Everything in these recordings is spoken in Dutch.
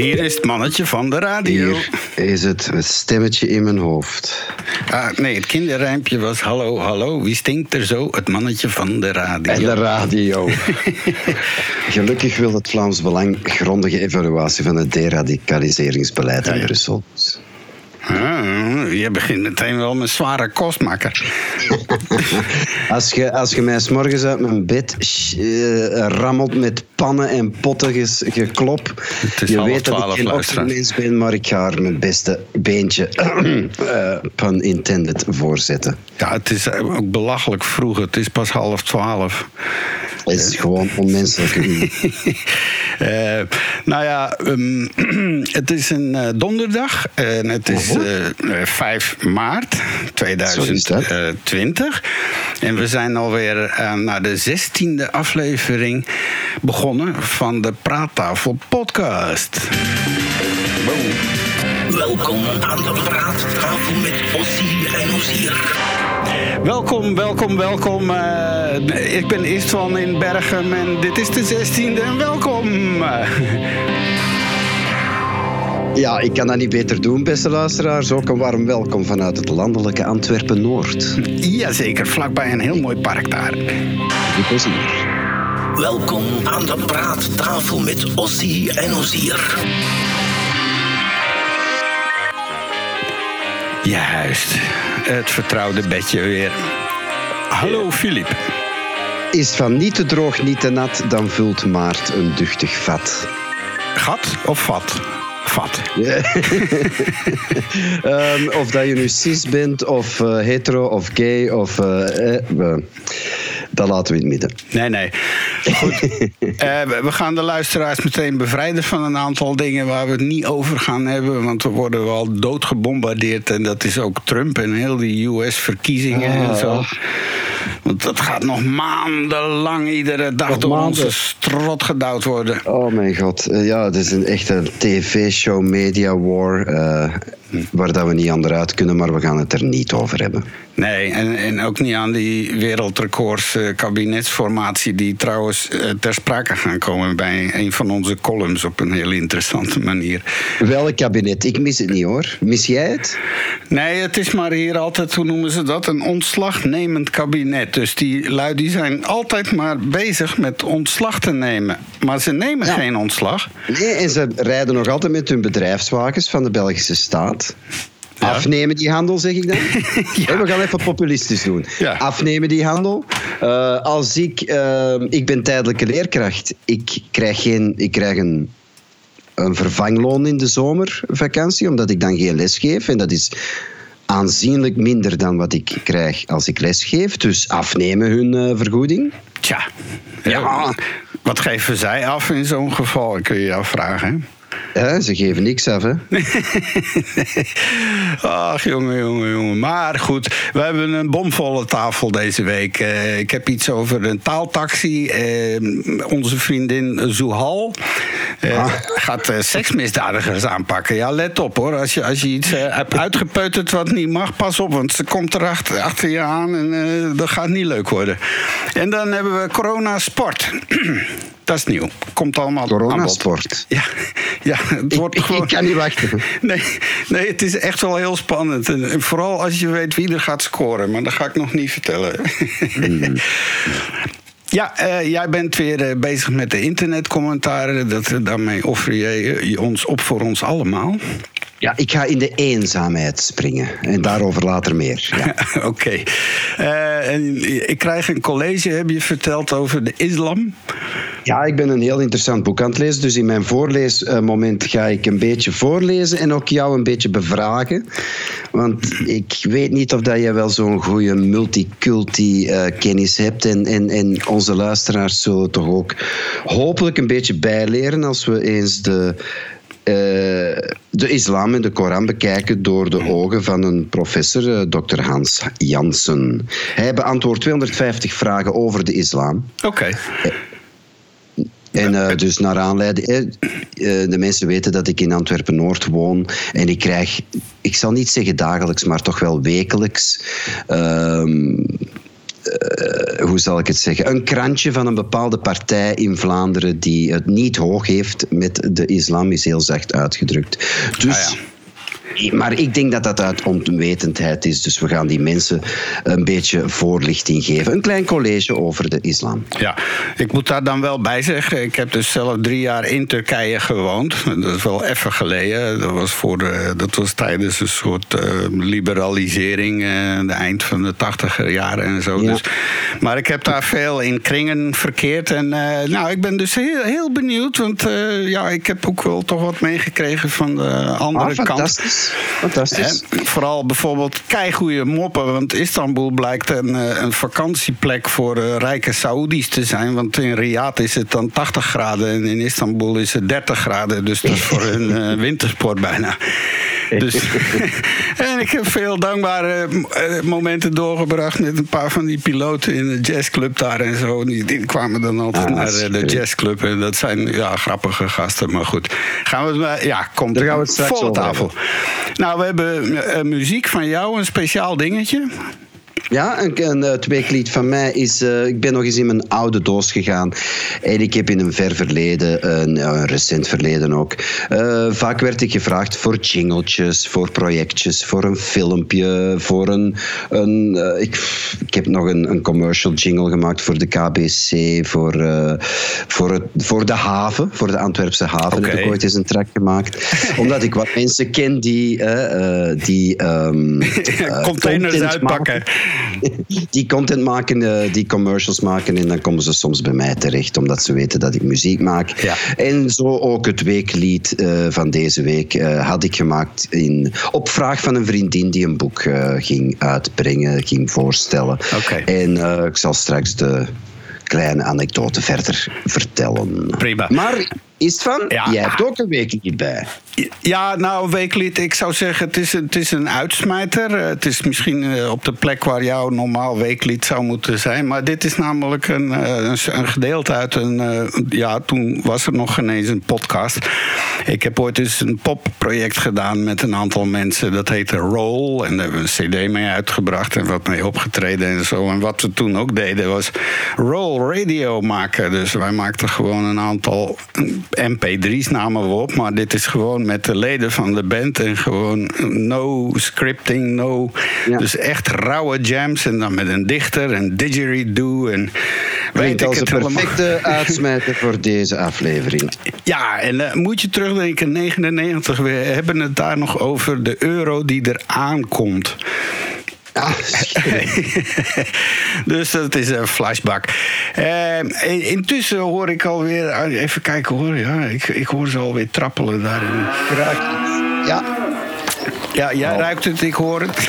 Hier is het mannetje van de radio. Hier is het, het stemmetje in mijn hoofd. Ah, nee, het kinderrijmpje was hallo, hallo. Wie stinkt er zo? Het mannetje van de radio. En de radio. Gelukkig wil het Vlaams Belang grondige evaluatie van het deradicaliseringsbeleid in Brussel. Ah, je begint meteen wel met zware kostmakker. als, je, als je mij s'morgens uit mijn bed uh, rammelt met pannen en potten ges, geklop. Je weet dat ik geen ben, maar ik ga er mijn beste beentje, uh, pun intended, voorzetten. Ja, het is ook belachelijk vroeg. Het is pas half twaalf. Het is gewoon onmenselijk. uh, nou ja, um, het is een uh, donderdag en het is uh, 5 maart 2020. En we zijn alweer naar de 16e aflevering begonnen van de Praattafel Podcast. Boom. Welkom aan de Praattafel met Ossie en Ozier. Welkom, welkom, welkom. Uh, ik ben Istvan in Bergen en dit is de 16e en welkom. Ja, ik kan dat niet beter doen, beste luisteraars. Ook een warm welkom vanuit het landelijke Antwerpen-Noord. Jazeker, vlakbij een heel mooi park daar. Veel plezier. Welkom aan de praattafel met Ossie en Ozier. Juist, het vertrouwde bedje weer. Hallo Filip. Is van niet te droog, niet te nat, dan vult Maart een duchtig vat. Gat of vat? Vat. um, of dat je nu cis bent, of uh, hetero, of gay, of... Uh, uh, dat laten we in het midden. Nee, nee. Goed. uh, we gaan de luisteraars meteen bevrijden van een aantal dingen waar we het niet over gaan hebben. Want we worden wel doodgebombardeerd. En dat is ook Trump en heel die US-verkiezingen ah, en zo. Want dat gaat nog maandenlang iedere dag door onze strot gedouwd worden. Oh mijn god. Ja, het is een echte tv-show, media war. Waar dat we niet aan eruit kunnen, maar we gaan het er niet over hebben. Nee, en, en ook niet aan die wereldrecords uh, kabinetsformatie... die trouwens uh, ter sprake gaan komen bij een van onze columns... op een heel interessante manier. Welk kabinet? Ik mis het niet, hoor. Mis jij het? Nee, het is maar hier altijd, hoe noemen ze dat? Een ontslagnemend kabinet. Dus die lui die zijn altijd maar bezig met ontslag te nemen. Maar ze nemen ja. geen ontslag. Nee, en ze rijden nog altijd met hun bedrijfswagens van de Belgische staat. Ja. Afnemen die handel, zeg ik dan. ja. We gaan even populistisch doen. Ja. Afnemen die handel. Uh, als ik, uh, ik ben tijdelijke leerkracht. Ik krijg, geen, ik krijg een, een vervangloon in de zomervakantie, omdat ik dan geen les geef. En dat is aanzienlijk minder dan wat ik krijg als ik les geef. Dus afnemen hun uh, vergoeding. Tja, ja. wat geven zij af in zo'n geval, kun je je afvragen. Ze geven niks af, hè? Ach, jongen, jongen, jongen. Maar goed, we hebben een bomvolle tafel deze week. Uh, ik heb iets over een taaltaxi. Uh, onze vriendin Zuhal uh, ah. gaat seksmisdadigers aanpakken. Ja, let op hoor. Als je, als je iets hebt uitgepeuterd wat niet mag, pas op. Want ze komt er achter, achter je aan en dat gaat niet leuk worden. En dan hebben we corona sport. Dat is nieuw. Komt allemaal Corona-sport. Ja, ja het wordt ik, gewoon... ik kan niet wachten. Nee, nee, het is echt wel heel spannend. En vooral als je weet wie er gaat scoren. Maar dat ga ik nog niet vertellen. Mm. Ja, uh, jij bent weer uh, bezig met de internetcommentaren. Dat, daarmee offer je, je ons op voor ons allemaal. Ja, ik ga in de eenzaamheid springen. En daarover later meer. Ja. Oké. Okay. Uh, ik krijg een college, heb je verteld, over de islam. Ja, ik ben een heel interessant boek aan het lezen. Dus in mijn voorleesmoment ga ik een beetje voorlezen en ook jou een beetje bevragen. Want ik weet niet of dat je wel zo'n goede multiculti-kennis hebt. En, en, en onze luisteraars zullen toch ook hopelijk een beetje bijleren als we eens de de islam en de Koran bekijken door de ogen van een professor, uh, Dr. Hans Jansen. Hij beantwoordt 250 vragen over de islam. Oké. Okay. En uh, dus naar aanleiding, de mensen weten dat ik in Antwerpen Noord woon en ik krijg, ik zal niet zeggen dagelijks, maar toch wel wekelijks. Uh, eh, hoe zal ik het zeggen, een krantje van een bepaalde partij in Vlaanderen die het niet hoog heeft met de islam, is heel zacht uitgedrukt. Dus. Ah, ja. Maar ik denk dat dat uit onwetendheid is. Dus we gaan die mensen een beetje voorlichting geven. Een klein college over de islam. Ja, ik moet daar dan wel bij zeggen. Ik heb dus zelf drie jaar in Turkije gewoond. Dat is wel even geleden. Dat was, voor de, dat was tijdens een soort eh, liberalisering. eh de eind van de tachtiger jaren en zo. Ja. Dus, maar ik heb daar veel in kringen verkeerd. En eh, nou, ik ben dus heel, heel benieuwd. Want ja, ik heb ook wel toch wat meegekregen van de andere Ah, kant. Fantastisch. Vooral bijvoorbeeld keigoede moppen. Want Istanbul blijkt een, eh, een vakantieplek voor eh, rijke Saoedi's te zijn. Want in Riyadh is het dan 80 graden en in Istanbul is het 30 graden. Dus dat is voor hun eh, wintersport bijna. Dus, en ik heb veel dankbare eh, momenten doorgebracht met een paar van die piloten in de jazzclub daar en zo. Die, die kwamen dan altijd Ah, naar eh, de jazzclub. En dat zijn ja, grappige gasten, maar goed. Gaan we het maar, ja, komt gaan we volle over tafel. Nou, we hebben eh, muziek van jou, een speciaal dingetje. Ja, een, een tweeklied van mij is... eh, ik ben nog eens in mijn oude doos gegaan. En ik heb in een ver verleden, een, recent verleden ook... eh, vaak werd ik gevraagd voor jingletjes, voor projectjes, voor een filmpje, voor een... een eh, ik, ik heb nog een, een commercial jingle gemaakt voor de KBC, voor, eh, voor, het, voor de haven, voor de Antwerpse haven heb ik ooit eens een track gemaakt. Omdat ik wat mensen ken die... eh, eh, die ehm, eh, Containers uitpakken. maken die content maken, die commercials maken. En dan komen ze soms bij mij terecht, omdat ze weten dat ik muziek maak. Ja. En zo ook het weeklied eh, van deze week eh, had ik gemaakt in, op vraag van een vriendin die een boek eh, ging uitbrengen, ging voorstellen. Oké. En ik zal straks de kleine anekdote verder vertellen. Prima. Maar is het van, Ja. jij hebt ook een weeklied bij. Ja, nou, een weeklied. Ik zou zeggen, het is, een- het is een uitsmijter. Eh, Het is misschien eh, op de plek waar jouw normaal weeklied zou moeten zijn. Maar dit is namelijk een, eh, een, een gedeelte uit een... ja, toen was er nog geen eens een podcast. Ik heb ooit eens een popproject gedaan met een aantal mensen. Dat heette Roll. En daar hebben we een cd mee uitgebracht en wat mee opgetreden en zo. En wat we toen ook deden was Roll Radio maken. Dus wij maakten gewoon een aantal mp3's namen we op. Maar dit is gewoon met de leden van de band. En gewoon no scripting, no... Ja. Dus echt rauwe jams. En dan met een dichter en didgeridoo en... Weet ik als het een perfecte uitsmijter voor deze aflevering. Ja, en eh, moet je terugdenken, 99, we hebben het daar nog over de euro die er aankomt. Ah, dus dat is een flashback. Eh, intussen hoor ik alweer, eh, even kijken hoor, ja, ik, ik hoor ze alweer trappelen daarin. ja, Ja, jij ruikt het, ik hoor het.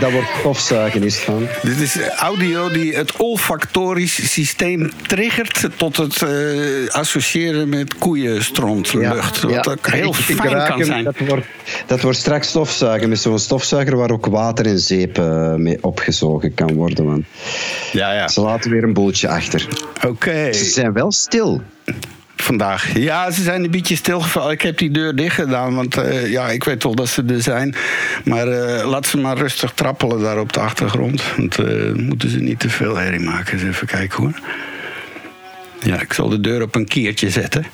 Dat wordt stofzuigen is van. Dit is audio die het olfactorisch systeem triggert tot het eh, associëren met koeienstrontlucht. wat ook heel Ik- ik fijn kan hem. zijn. Dat wordt, dat wordt straks stofzuigen met zo'n stofzuiger waar ook water en zeep eh, mee opgezogen kan worden. Want Ja, ja. ze laten weer een boeltje achter. Oké. Ze zijn wel stil. Vandaag. Ja, ze zijn een beetje stilgevallen. Ik heb die deur dicht gedaan, want eh, ja, ik weet wel dat ze er zijn. Maar eh, laat ze maar rustig trappelen daar op de achtergrond. Want dan moeten ze niet te veel herrie maken. Eens even kijken hoor. Ja, ik zal de deur op een kiertje zetten.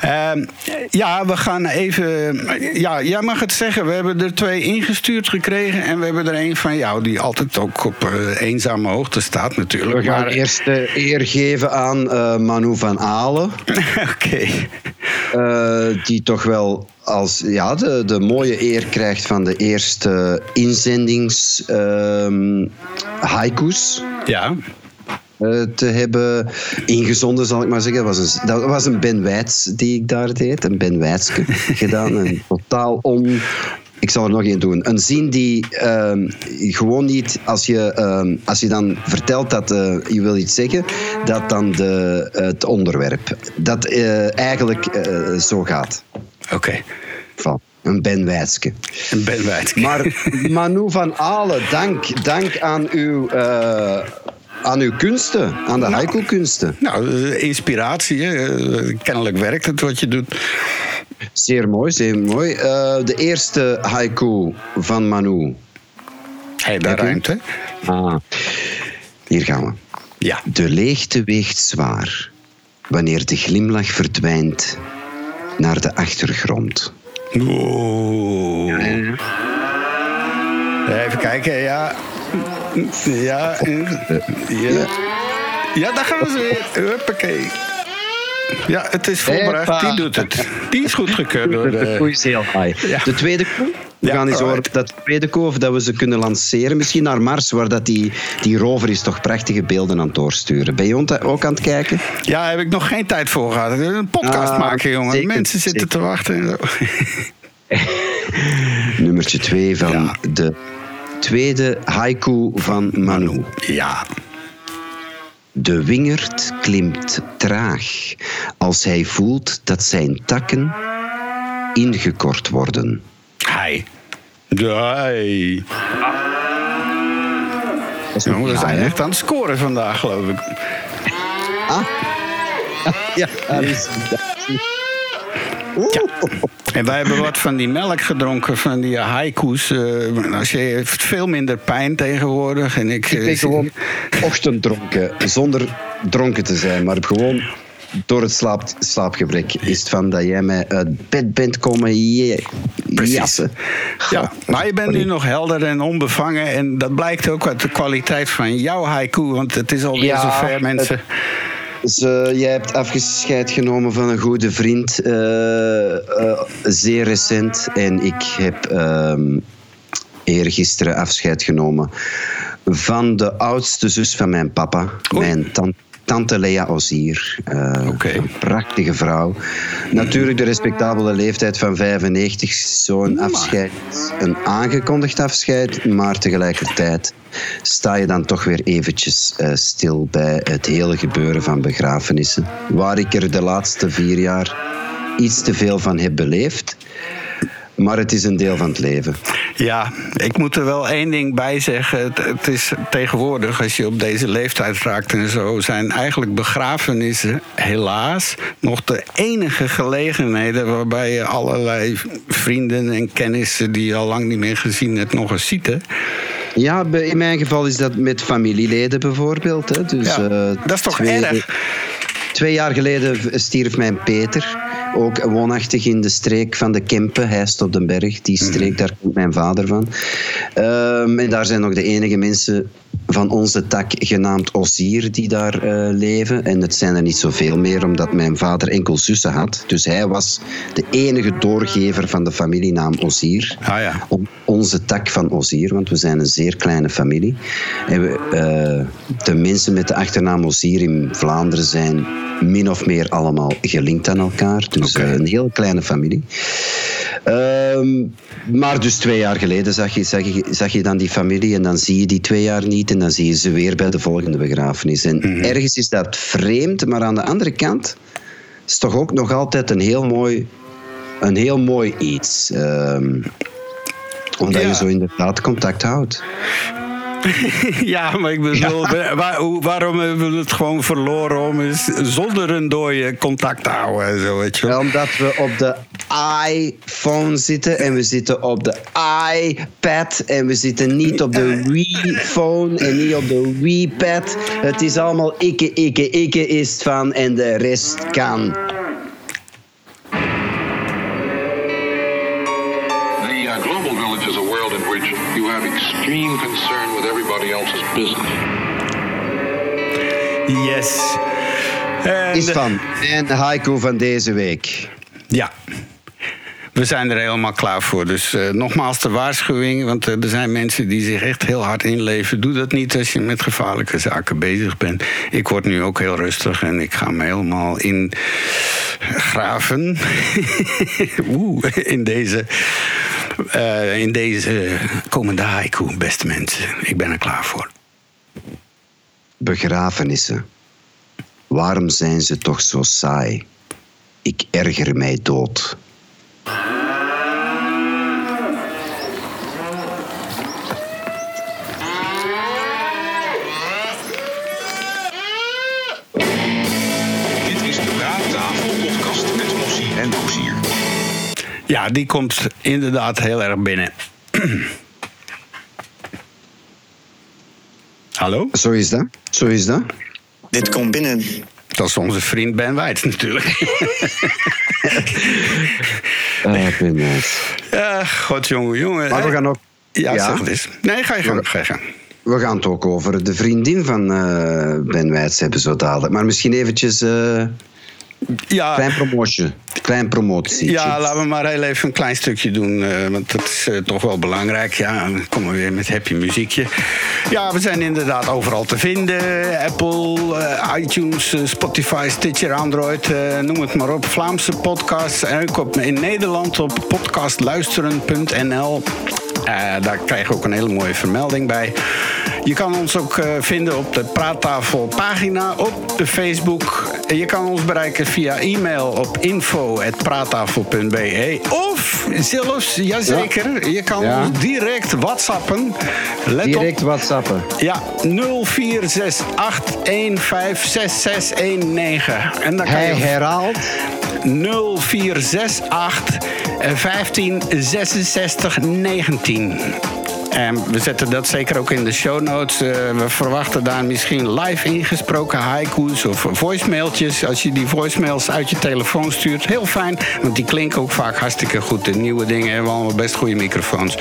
Ehm, ja, we gaan even. Ja, jij mag het zeggen. We hebben er twee ingestuurd gekregen. En we hebben er een van jou, die altijd ook op eh, eenzame hoogte staat, natuurlijk. We gaan Maar- eerst de eer geven aan eh, Manu van Alen. Oké. eh, die toch wel als ja, de, de mooie eer krijgt van de eerste inzendings ehm, haiku's. Ja. Eh, te hebben ingezonden, zal ik maar zeggen. Dat was een, dat was een Ben Wijts die ik daar deed. Een Ben Wijtske gedaan. Een totaal on... Ik zal er nog één doen. Een zin die ehm, gewoon niet, als je, ehm, als je dan vertelt dat eh, je wil iets zeggen, dat dan de, het onderwerp, dat eh, eigenlijk zo gaat. Oké. Van een Ben Wijtske. En Ben Wijd. Maar Manu van Alen, dank, dank aan uw... aan uw kunsten, aan de haiku-kunsten. Nou, eh, inspiratie. Hè? Eh, Kennelijk werkt het wat je doet. Zeer mooi, zeer mooi. Eh, de eerste haiku van Manu. Hé, daar Heb je? ruimt, hè? Ah, hier gaan we. Ja. De leegte weegt zwaar wanneer de glimlach verdwijnt naar de achtergrond. Oeh. Even kijken, ja. Ja. Ja, ja daar gaan we ze weer. Huppakee. Ja, het is volbracht. Die doet het. Die is goedgekeurd door De de... koe is heel high. Ja. De tweede koe? We gaan eens over dat tweede koe, of dat we ze kunnen lanceren. Misschien naar Mars, waar dat die, die rover is toch prachtige beelden aan het doorsturen. Ben je ont- ook aan het kijken? Ja, heb ik nog geen tijd voor gehad. Een podcast Ah, maken, jongen. zeker, Mensen zitten zeker. te wachten. Nummertje twee van Ja. de tweede haiku van Manu. Ja. De wingerd klimt traag als hij voelt dat zijn takken ingekort worden. Hi. Hi. Jongen, we zijn echt aan het scoren vandaag, geloof ik. Ja, dat is... En wij hebben wat van die melk gedronken, van die haiku's. eh als je heeft veel minder pijn tegenwoordig. En ik, Ik ben gewoon ochtenddronken, zonder dronken te zijn, maar gewoon door het slaap, slaapgebrek is het van dat jij mij uit bed bent komen je, jassen. Ja, maar je bent nu nog helder en onbevangen. En dat blijkt ook uit de kwaliteit van jouw haiku. Want het is alweer Ja, zover, mensen. Dus, jij hebt afscheid genomen van een goede vriend, eh, eh, zeer recent. En ik heb ehm eergisteren afscheid genomen van de oudste zus van mijn papa, Oei. mijn tante. Tante Lea Ozier. Eh. Een prachtige vrouw. Natuurlijk de respectabele leeftijd van 95. Zo'n afscheid. Een aangekondigd afscheid. Maar tegelijkertijd sta je dan toch weer eventjes eh, stil bij het hele gebeuren van begrafenissen. Waar ik er de laatste vier jaar iets te veel van heb beleefd. Maar het is een deel van het leven. Ja, ik moet er wel één ding bij zeggen. Het, het is tegenwoordig, als je op deze leeftijd raakt en zo, zijn eigenlijk begrafenissen helaas nog de enige gelegenheden waarbij je allerlei vrienden en kennissen die je al lang niet meer gezien hebt, nog eens ziet. Hè? Ja, in mijn geval is dat met familieleden bijvoorbeeld. Hè. Dus, Ja, eh, dat is toch twee- erg? Twee jaar geleden stierf mijn Peter. Ook woonachtig in de streek van de Kempen, Heist op den Berg. Die Mhm. streek, daar komt mijn vader van. Ehm, en daar zijn nog de enige mensen van onze tak genaamd Ozier die daar eh, leven. En het zijn er niet zoveel meer, omdat mijn vader enkel zussen had. Dus hij was de enige doorgever van de familienaam Ozier. Ah ja. On- onze tak van Ozier, want we zijn een zeer kleine familie. En we, eh, de mensen met de achternaam Ozier in Vlaanderen zijn min of meer allemaal gelinkt aan elkaar. Dus Oké. eh, een heel kleine familie. Ehm, maar dus twee jaar geleden zag je, zag, je, zag je dan die familie en dan zie je die twee jaar niet en dan zie je ze weer bij de volgende begrafenis. En ergens is dat vreemd, maar aan de andere kant is het toch ook nog altijd een heel mooi, een heel mooi iets. Ehm, omdat Ja. je zo inderdaad contact houdt. Ja, maar ik bedoel, waar- waarom hebben we het gewoon verloren om eens zonder een dode contact te houden en zo, weet je wel? Omdat we op de iPhone zitten en we zitten op de iPad en we zitten niet op de Wii-phone en niet op de Wii-pad. Het is allemaal ikke, ikke, ikke is van en de rest kan. Yes. En, Is van. En de haiku van deze week. Ja. We zijn er helemaal klaar voor. Dus eh, nogmaals de waarschuwing. Want eh, er zijn mensen die zich echt heel hard inleven. Doe dat niet als je met gevaarlijke zaken bezig bent. Ik word nu ook heel rustig en ik ga me helemaal in graven. Oeh, in deze, eh, in deze komende haiku, beste mensen. Ik ben er klaar voor. Begrafenissen. Waarom zijn ze toch zo saai? Ik erger mij dood. Ja, die komt inderdaad heel erg binnen. Hallo? Zo is dat. Zo is dat. Dit komt binnen. Dat is onze vriend Ben Weitz natuurlijk. Ah, Ben Weitz. ja, god jongen, jongen. Maar we gaan ook... Ja, Ja. zeg het eens. Nee, ga je gang. Ga je gang. We gaan het ook over de vriendin van eh, Ben Weitz hebben zo dadelijk. Maar misschien eventjes eh Ja, klein promotie. Klein promotie. Ja, laten we maar heel even een klein stukje doen. eh, want dat is eh, toch wel belangrijk. Ja, dan komen we weer met happy muziekje. Ja, we zijn inderdaad overal te vinden. Apple, eh, iTunes, Spotify, Stitcher, Android. noem het maar op. Vlaamse podcasts. En ook op, in Nederland op podcastluisteren.nl. Daar krijg je ook een hele mooie vermelding bij. Je kan ons ook eh, vinden op de Praattafel pagina op de Facebook. En je kan ons bereiken via e-mail op info.praattafel.be. Of zelfs, jazeker, je kan Ja. ons direct whatsappen. Let Direct op, whatsappen. ja, 0468156619. En dan kan Hij je herhaalt. 0468 1566 19. En we zetten dat zeker ook in de show notes. Eh, we verwachten daar misschien live ingesproken haiku's of voicemailtjes. Als je die voicemails uit je telefoon stuurt, heel fijn. Want die klinken ook vaak hartstikke goed. De nieuwe dingen hebben allemaal best goede microfoons.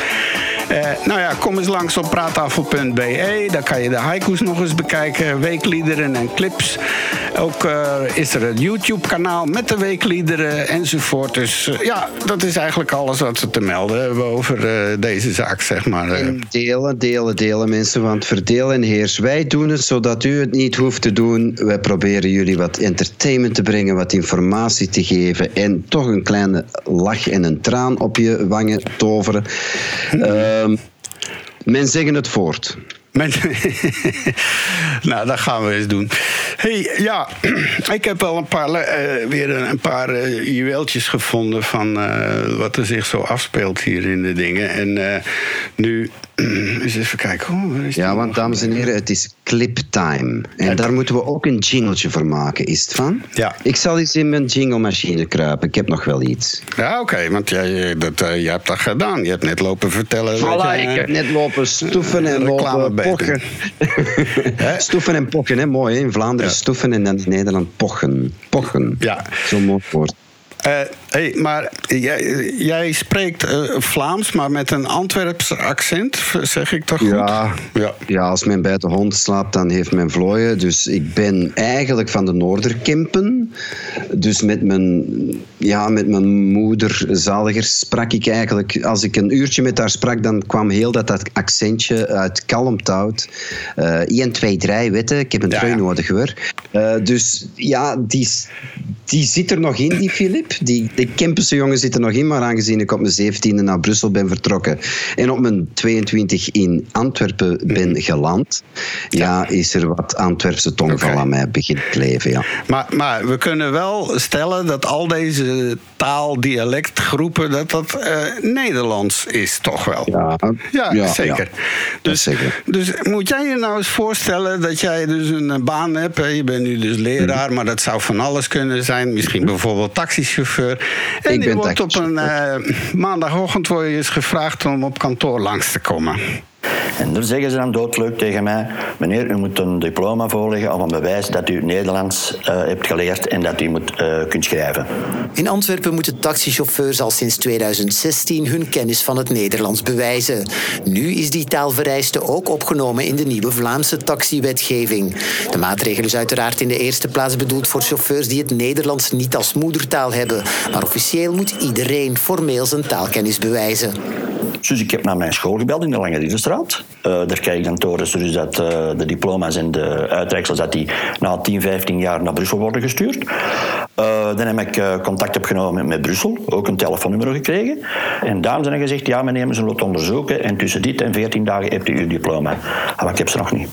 Eh, nou ja, kom eens langs op praattafel.be. Daar kan je de haiku's nog eens bekijken. Weekliederen en clips. Ook eh, is er een YouTube-kanaal met de weekliederen enzovoort. Dus eh, ja, dat is eigenlijk alles wat we te melden hebben over deze zaak, zeg maar. En delen, delen, delen mensen, want verdeel en heers. Wij doen het zodat u het niet hoeft te doen. Wij proberen jullie wat entertainment te brengen, wat informatie te geven en toch een kleine lach en een traan op je wangen toveren. Ehm, men zeggen het voort. Nou, dat gaan we eens doen. hey, ja, ik heb wel een paar, eh, weer een, paar eh, juweeltjes gevonden van eh, wat er zich zo afspeelt hier in de dingen. En nu, eens even kijken. Ja, want dames en heren, het is cliptime. En daar moeten we ook een jingletje voor maken, is het van? Ja. Ik zal eens in mijn jinglemachine kruipen. Ik heb nog wel iets. Ja, oké, want jij, dat, eh, jij hebt dat gedaan. Je hebt net lopen vertellen. Voilà, je, ik eh, heb net lopen stoeven en lopen pochen. Stoeven en pochen, hè? mooi. Hè? In Vlaanderen Ja. stoeven en dan in Nederland pochen. Pochen. Ja. Zo'n mooi woord. Hey, maar jij, jij spreekt eh, Vlaams, maar met een Antwerps accent, zeg ik toch goed? Ja. ja. Ja, als men bij de hond slaapt, dan heeft men vlooien. Dus ik ben eigenlijk van de Noorderkempen. Dus met mijn, ja, met mijn moeder Zaliger sprak ik eigenlijk... Als ik een uurtje met haar sprak, dan kwam heel dat, dat accentje uit Kalmthout. Eh 1, 2, 3, weten. Ik heb een Ja, trui ja. nodig, hoor. Eh, dus ja, die, die zit er nog in, die Filip. Die, de Kempense jongen zit er nog in. Maar aangezien ik op mijn 17e naar Brussel ben vertrokken... en op mijn 22 in Antwerpen ben geland... ja, is er wat Antwerpse tongval aan mij begint leven, ja. Maar, maar we kunnen wel stellen dat al deze taal-dialectgroepen... dat dat eh, Nederlands is, toch wel? Ja, Ja, zeker. Dus, zeker. dus moet jij je nou eens voorstellen dat jij dus een baan hebt. hè? Je bent nu dus leraar, Mhm. maar dat zou van alles kunnen zijn. Misschien bijvoorbeeld taxichauffeur. En Ik wordt op een eh, maandagochtend word je eens gevraagd om op kantoor langs te komen. En dan zeggen ze dan doodleuk tegen mij: meneer, u moet een diploma voorleggen of een bewijs dat u Nederlands eh, hebt geleerd en dat u moet, eh, kunt schrijven. In Antwerpen moeten taxichauffeurs al sinds 2016 hun kennis van het Nederlands bewijzen. Nu is die taalvereiste ook opgenomen in de nieuwe Vlaamse taxiwetgeving. De maatregel is uiteraard in de eerste plaats bedoeld voor chauffeurs die het Nederlands niet als moedertaal hebben. Maar officieel moet iedereen formeel zijn taalkennis bewijzen. Dus ik heb naar mijn school gebeld in de Lange Riedenstraat. Eh, daar krijg ik dan te horen dus dat eh, de diploma's en de uitreiksels dat die na 10, 15 jaar naar Brussel worden gestuurd. Eh, dan heb ik contact opgenomen met Brussel, ook een telefoonnummer gekregen. En daar zijn gezegd, ja meneer, we zullen het onderzoeken en tussen dit en 14 dagen hebt u uw diploma. Maar ik heb ze nog niet.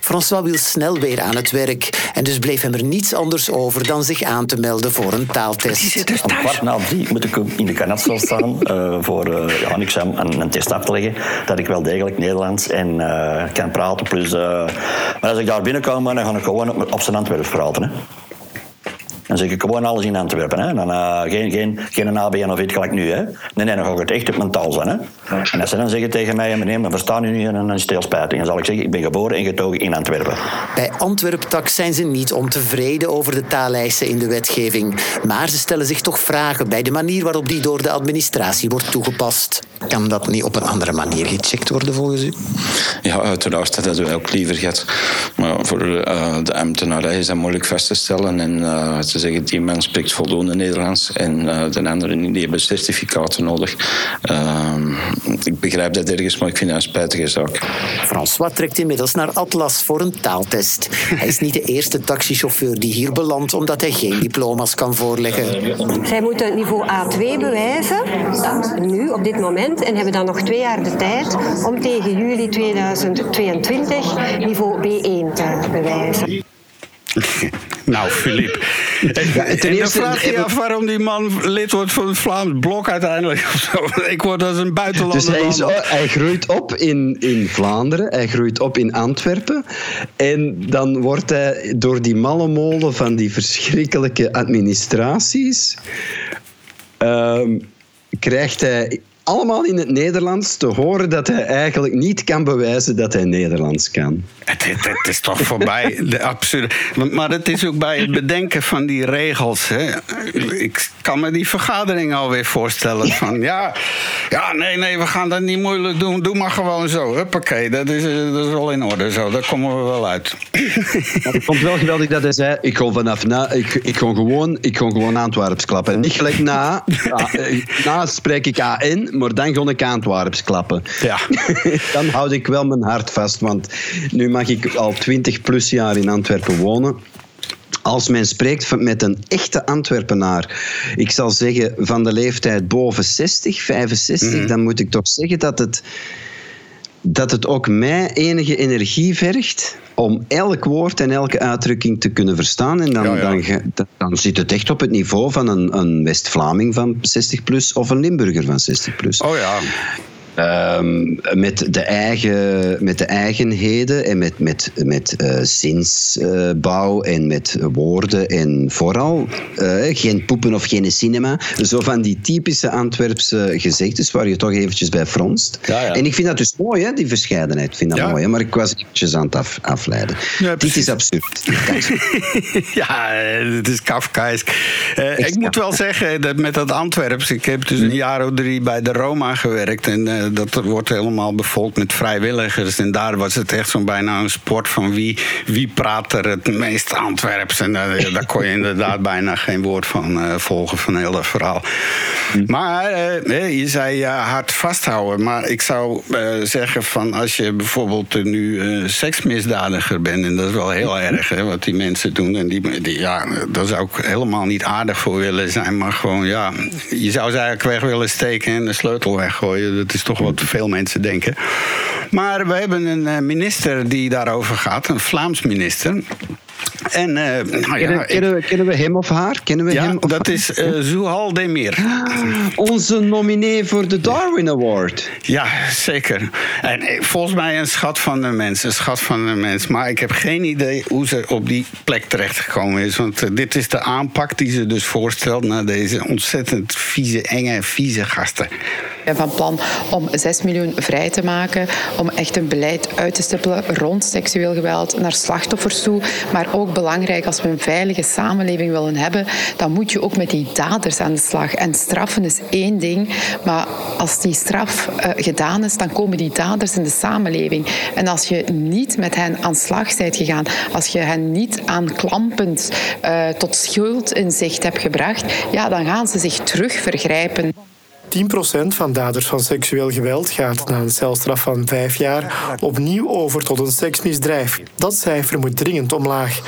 François wil snel weer aan het werk en dus bleef hem er niets anders over dan zich aan te melden voor een taaltest. Om kwart na drie moet ik in de kanatsel staan eh, voor eh, ja, een examen, een, een test af te leggen. Dat ik wel degelijk Nederlands en eh, kan praten. Plus, eh, maar als ik daar binnenkom, dan ga ik gewoon op, op zijn Antwerps praten. Hè. Dan zeg ik gewoon alles in Antwerpen. Hè. Dan, uh, geen, geen, geen ABN of iets gelijk nu. Hè. Nee, nee, dan ga ik het echt op mijn taal zijn. Hè. En als ze dan zeggen tegen mij, meneer, we verstaan u niet, en dan is het heel spijtig. Dan zal ik zeggen, ik ben geboren en getogen in Antwerpen. Bij Antwerp-tax zijn ze niet ontevreden over de taallijsten in de wetgeving. Maar ze stellen zich toch vragen bij de manier waarop die door de administratie wordt toegepast. Kan dat niet op een andere manier gecheckt worden volgens u? Ja, uiteraard. Dat hebben we ook liever gehad. Maar voor uh, de ambtenarij is dat moeilijk vast te stellen. En uh, ze zeggen, die man spreekt voldoende Nederlands. En uh, de anderen die hebben certificaten nodig. Ehm, ik begrijp dat ergens, maar ik vind dat een spijtige zaak. François trekt inmiddels naar Atlas voor een taaltest. Hij is niet de eerste taxichauffeur die hier belandt omdat hij geen diploma's kan voorleggen. Zij moeten niveau A2 bewijzen, nu op dit moment, en hebben dan nog twee jaar de tijd om tegen juli 2022 niveau B1 te bewijzen. Nou, Filip. En, ten eerste vraag je af waarom die man lid wordt van het Vlaams Blok uiteindelijk. Ik word als een buitenlander. Dus hij, is, hij groeit op in, in Vlaanderen, hij groeit op in Antwerpen. En dan wordt hij door die malle molen van die verschrikkelijke administraties. Um, krijgt hij allemaal in het Nederlands te horen dat hij eigenlijk niet kan bewijzen dat hij Nederlands kan. Het, het, is toch voorbij de absurde. Maar het is ook bij het bedenken van die regels. Hè. Ik kan me die vergadering alweer voorstellen. Van ja, ja, nee, nee, we gaan dat niet moeilijk doen. Doe maar gewoon zo. Huppakee, dat is, dat is al in orde zo. Daar komen we wel uit. het komt wel geweldig dat hij zei: ik kon vanaf na, ik, ik kon gewoon, ik kon gewoon Antwerps klappen. En niet gelijk na, na spreek ik AN, maar dan kon ik Antwerps klappen. Ja. dan houd ik wel mijn hart vast, want nu mag ik al twintig plus jaar in Antwerpen wonen. Als men spreekt met een echte Antwerpenaar, ik zal zeggen van de leeftijd boven 60, 65, mm. dan moet ik toch zeggen dat het, dat het ook mij enige energie vergt om elk woord en elke uitdrukking te kunnen verstaan. En dan, ja, ja. dan, dan zit het echt op het niveau van een, een West-Vlaming van 60 plus of een Limburger van 60 plus. Oh ja. Um, met, de eigen, met de eigenheden en met, met, met uh, zinsbouw uh, en met woorden en vooral uh, geen poepen of geen cinema. Zo van die typische Antwerpse gezegdes waar je toch eventjes bij fronst. Ja, ja. En ik vind dat dus mooi, hè, die verscheidenheid. Ik vind dat ja. mooi, hè, maar ik was eventjes aan het af, afleiden. Dit is absurd. ja, het is Kafkaesk. ik moet wel zeggen dat met dat Antwerps, ik heb dus een jaar of drie bij de Roma gewerkt en dat wordt helemaal bevolkt met vrijwilligers. En daar was het echt zo'n bijna een sport van wie, wie praat er het meest Antwerps. En daar, daar kon je inderdaad bijna geen woord van uh, volgen van heel dat verhaal. Maar uh, je zei uh, hard vasthouden. Maar ik zou zeggen van als je bijvoorbeeld nu seksmisdadiger bent... en dat is wel heel erg hè, wat die mensen doen. En die, die, ja, daar zou ik helemaal niet aardig voor willen zijn. Maar gewoon ja, je zou ze eigenlijk weg willen steken en de sleutel weggooien. Dat is toch wat veel mensen denken. Maar we hebben een eh, minister die daarover gaat, een Vlaams minister. En, uh, nou ja, kennen, we, kennen, we, hem of haar? Kennen we ja, hem of dat is uh, Zuhal Demir. onze nominee voor de Darwin Award. Ja, zeker. En volgens mij een schat van de mens. Een schat van de mens. Maar ik heb geen idee hoe ze op die plek terechtgekomen is. Want uh, dit is de aanpak die ze dus voorstelt naar deze ontzettend vieze, enge, vieze gasten. Ik ben van plan om 6 miljoen vrij te maken. Om echt een beleid uit te stippelen rond seksueel geweld naar slachtoffers toe. Maar ook belangrijk als we een veilige samenleving willen hebben, dan moet je ook met die daders aan de slag. En straffen is één ding, maar als die straf uh, gedaan is, dan komen die daders in de samenleving. En als je niet met hen aan slag bent gegaan, als je hen niet aanklampend uh, tot schuldinzicht hebt gebracht, ja, dan gaan ze zich terug vergrijpen. 10% van daders van seksueel geweld gaat na een celstraf van vijf jaar opnieuw over tot een seksmisdrijf. Dat cijfer moet dringend omlaag.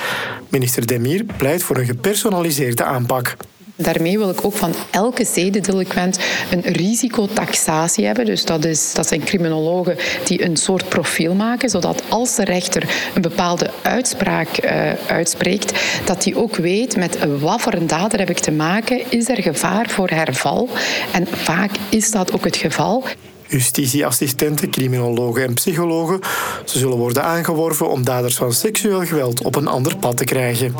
Minister Demir pleit voor een gepersonaliseerde aanpak. Daarmee wil ik ook van elke zedendelinquent een risicotaxatie hebben. Dus dat, is, dat zijn criminologen die een soort profiel maken, zodat als de rechter een bepaalde uitspraak uh, uitspreekt, dat hij ook weet met wat voor een dader heb ik te maken, is er gevaar voor herval. En vaak is dat ook het geval. Justitieassistenten, criminologen en psychologen. Ze zullen worden aangeworven om daders van seksueel geweld op een ander pad te krijgen.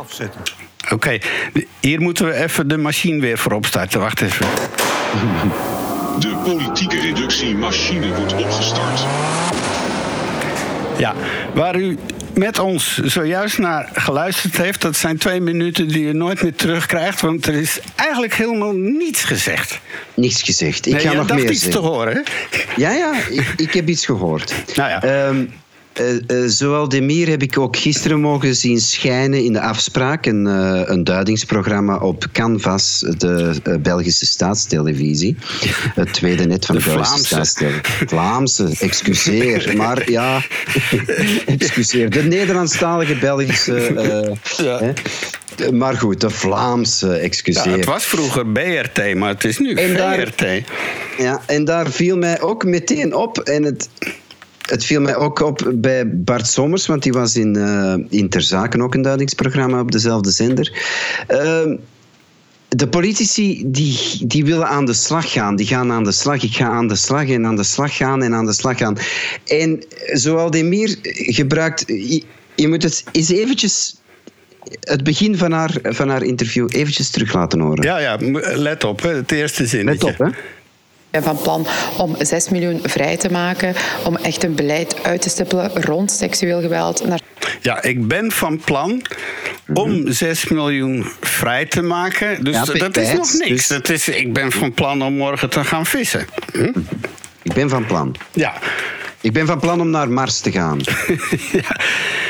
Oké, hier moeten we even de machine weer voor opstarten. Wacht even. De politieke reductiemachine wordt opgestart. Ja, waar u met ons zojuist naar geluisterd heeft, dat zijn twee minuten die u nooit meer terugkrijgt, want er is eigenlijk helemaal niets gezegd. Niets gezegd. Ik Nee, ga nog dacht meer iets zeggen. te horen, hè? Ja, ja, ik, ik heb iets gehoord. Nou ja. Ehm, eh, eh, zowel Demir heb ik ook gisteren mogen zien schijnen in de afspraak. Een, eh, een duidingsprogramma op Canvas, de Belgische staatstelevisie. Het tweede net van de, De Belgische staatstelevisie. Vlaamse, excuseer. Maar ja, excuseer. De Nederlandstalige Belgische. hè. Maar goed, de Vlaamse, Ja, excuseer. het was vroeger BRT, maar het is nu En daar-. Ja, en daar viel mij ook meteen op. En het, het viel mij ook op bij Bart Sommers, want die was in, in Ter Zaken ook een duidingsprogramma op dezelfde zender. Ehm, de politici die, die willen aan de slag gaan. Die gaan aan de slag. Ik ga aan de slag en aan de slag gaan en aan de slag gaan. En zoals Demir gebruikt... Je, je moet het eens eventjes... Het begin van haar, van haar interview eventjes terug laten horen. Ja, ja, let op, hè, het eerste zinnetje. Let op, hè. Ben van plan om 6 miljoen vrij te maken om echt een beleid uit te stippelen rond seksueel geweld. Naar Ja, ik ben van plan om 6 miljoen vrij te maken. Dus Ja, dat is nog niks. Dus- Dat is, ik ben van plan om morgen te gaan vissen. Hm? Ik ben van plan. Ja. Ik ben van plan om naar Mars te gaan. ja.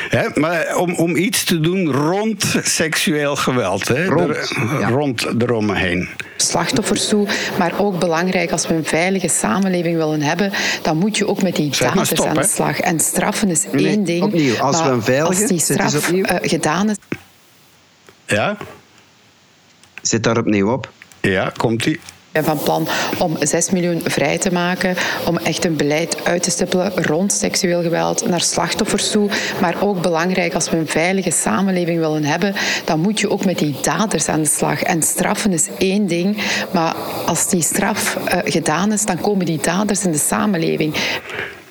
Hè, maar om, om iets te doen rond seksueel geweld. Hè? Rond, Er- ja. rond eromheen. slachtoffers toe, maar ook belangrijk als we een veilige samenleving willen hebben, dan moet je ook met die daders stop, aan de slag. En straffen is Nee, één ding. opnieuw. Als maar we een veilige- als die straf opnieuw. eh, gedaan is, Ja? Zet daar opnieuw op. Ja, komt-ie. Ben van plan om 6 miljoen vrij te maken om echt een beleid uit te stippelen rond seksueel geweld naar slachtoffers toe. Maar ook belangrijk als we een veilige samenleving willen hebben, dan moet je ook met die daders aan de slag. En straffen is één ding, maar als die straf eh, gedaan is, dan komen die daders in de samenleving.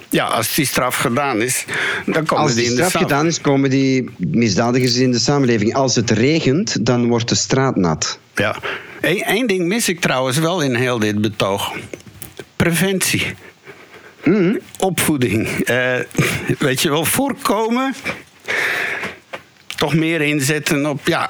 Ja, als die straf gedaan is, dan komen Als die die in de straf straf. gedaan is, komen die misdadigers in de samenleving. Als het regent, dan wordt de straat nat. Ja. Eén ding mis ik trouwens wel in heel dit betoog. Preventie. Opvoeding. Eh, weet je wel, voorkomen. Toch meer inzetten op, ja,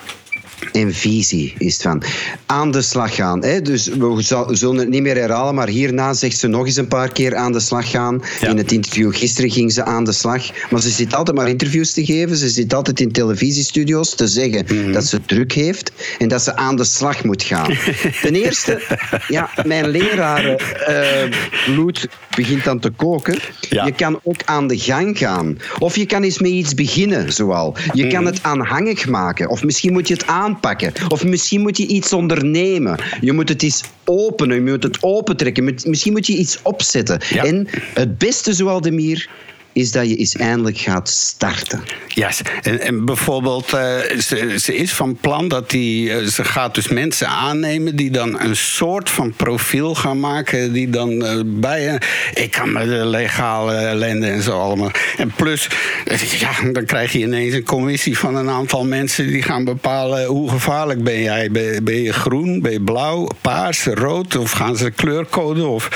En visie is het van. Aan de slag gaan. Hè? Dus we zullen het niet meer herhalen, maar hierna zegt ze nog eens een paar keer aan de slag gaan. Ja. In het interview gisteren ging ze aan de slag. Maar ze zit altijd maar interviews te geven. Ze zit altijd in televisiestudio's te zeggen Mhm. dat ze druk heeft en dat ze aan de slag moet gaan. Ten eerste, ja, mijn leraren eh, bloed begint dan te koken. Ja. Je kan ook aan de gang gaan. Of je kan eens met iets beginnen, zoal. Je Mhm. kan het aanhangig maken. Of misschien moet je het aanpakken. Of misschien moet je iets ondernemen. Je moet het eens openen. Je moet het opentrekken. Misschien moet je iets opzetten. Ja. En het beste, zoal de Mier, is dat je eens eindelijk gaat starten. Yes. En, en bijvoorbeeld, eh, ze, ze is van plan dat die, eh, ze gaat dus mensen aannemen die dan een soort van profiel gaan maken, die dan eh, bij, ik kan me de legale ellende en zo allemaal. En plus, ja, dan krijg je ineens een commissie van een aantal mensen die gaan bepalen hoe gevaarlijk ben jij. Ben, ben je groen, ben je blauw, paars, rood, of gaan ze kleurcode of,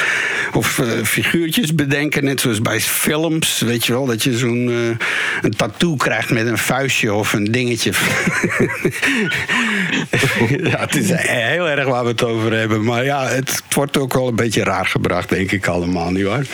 of figuurtjes bedenken, net zoals bij films, weet je wel, dat je zo'n eh, een tattoo krijgt met een vuistje of een dingetje. ja, het is heel erg waar we het over hebben. Maar ja, het wordt ook wel een beetje raar gebracht, denk ik allemaal, nietwaar?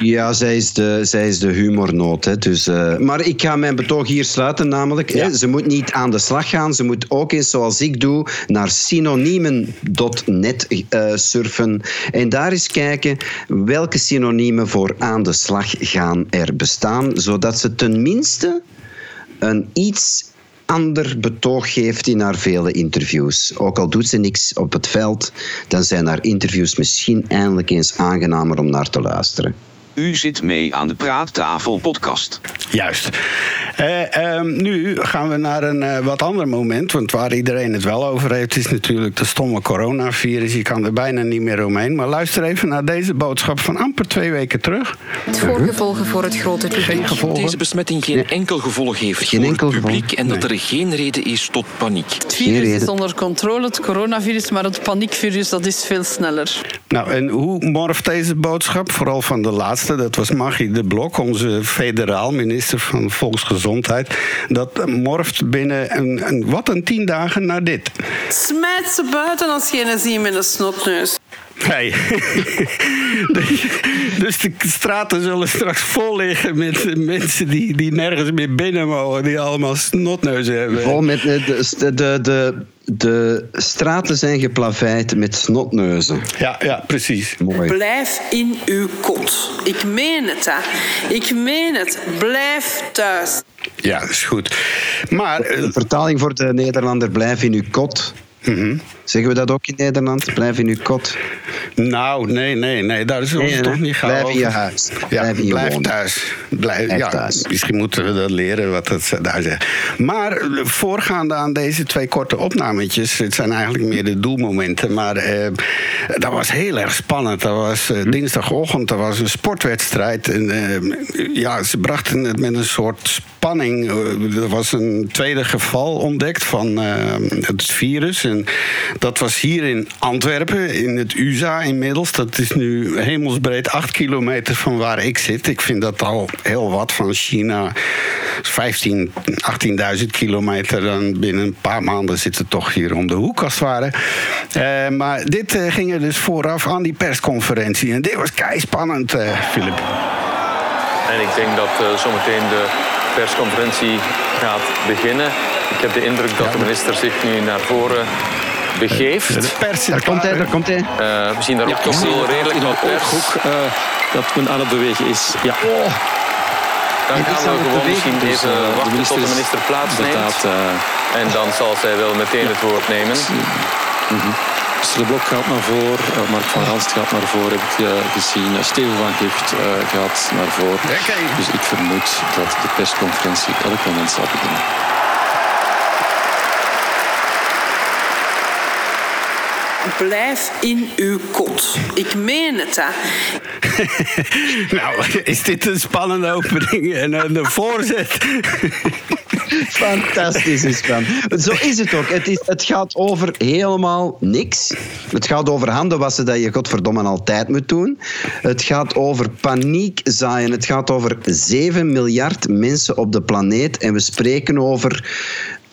Ja, zij is de, zij is de humornoot. Hè. Dus, eh, maar ik ga mijn betoog hier sluiten, namelijk. Hè, ze moet niet aan de slag gaan. Ze moet ook eens, zoals ik doe, naar synoniemen.net eh, surfen. En daar eens kijken welke synoniemen voor aan de slag gaan er bestaan. Zodat ze tenminste een iets ander betoog geeft in haar vele interviews. Ook al doet ze niks op het veld, dan zijn haar interviews misschien eindelijk eens aangenamer om naar te luisteren. U zit mee aan de Praattafel podcast. Juist. Eh, ehm, nu gaan we naar een eh, wat ander moment. Want waar iedereen het wel over heeft, is natuurlijk de stomme coronavirus. Je kan er bijna niet meer omheen. Maar luister even naar deze boodschap van amper twee weken terug. Het voorgevolgen voor het grote publiek. Geen gevolgen. Deze besmetting geen enkel gevolg heeft Geen voor enkel het publiek gevolg. en dat er geen reden is tot paniek. Het virus Geen is reden. onder controle, het coronavirus, maar het paniekvirus dat is veel sneller. Nou, en hoe morft deze boodschap? Vooral van de laatste, dat was Maggie de Blok, onze federaal minister van Volksgezondheid. Dat morft binnen een, een, wat een tien dagen naar dit. Smijt ze buiten als je ziet met een snotneus. Hey. dus, dus de straten zullen straks vol liggen met mensen die, die nergens meer binnen mogen, die allemaal snotneuzen hebben. Vol met eh, de, de, de, de straten zijn geplaveid met snotneuzen. Ja, ja, precies. Mooi. Blijf in uw kot. Ik meen het, hè. Ik meen het. Blijf thuis. Ja, dat is goed. Maar eh, De vertaling voor de Nederlander, blijf in uw kot. Mhm. Zeggen we dat ook in Nederland? Blijf in uw kot. Nou, nee, nee, nee, daar we Nee, toch niet gaan Blijf in je huis. Ja, Blijf in je blijf thuis. Blijf, Blijf ja, thuis. Misschien moeten we dat leren wat dat daar zegt. Maar eh, voorgaande aan deze twee korte opnametjes, het zijn eigenlijk meer de doelmomenten, maar eh, dat was heel erg spannend. Dat was eh, dinsdagochtend, dat was een sportwedstrijd. En, eh, ja, ze brachten het met een soort spanning. Eh, er was een tweede geval ontdekt van het virus. En dat was hier in Antwerpen, in het USA inmiddels. Dat is nu hemelsbreed acht kilometer van waar ik zit. Ik vind dat al heel wat van China. 15, 18.000 kilometer. Dan binnen een paar maanden zit het toch hier om de hoek als het ware. Eh, maar dit eh, ging er dus vooraf aan die persconferentie. En dit was kei spannend, Filip. En ik denk dat eh, zometeen de persconferentie gaat beginnen. Ik heb de indruk dat de minister zich nu naar voren begeeft. De pers Daar komt hij, daar komt hij. Eh, we zien daar ook toch wel redelijk wat pers. dat men aan het bewegen is. Ja. Dan Het is gaan aan we gewoon bewegen. misschien Dus, even eh, de wachten minister tot de is minister plaatsneemt. Eh, En dan zal zij wel meteen het woord nemen. Mr. De Blok gaat naar voren, eh, Mark van Ranst gaat naar voren, heb ik eh, gezien. Eh, Steven van Gift eh, gaat naar voren. Dus ik vermoed dat de persconferentie elk moment zal beginnen. Blijf in uw kot. Ik meen het, hè. nou, is dit een spannende opening en een voorzet? Fantastisch is van. Zo is het ook. Het, is, het gaat over helemaal niks. Het gaat over handen wassen dat je godverdomme altijd moet doen. Het gaat over paniek zaaien. Het gaat over 7 miljard mensen op de planeet. En we spreken over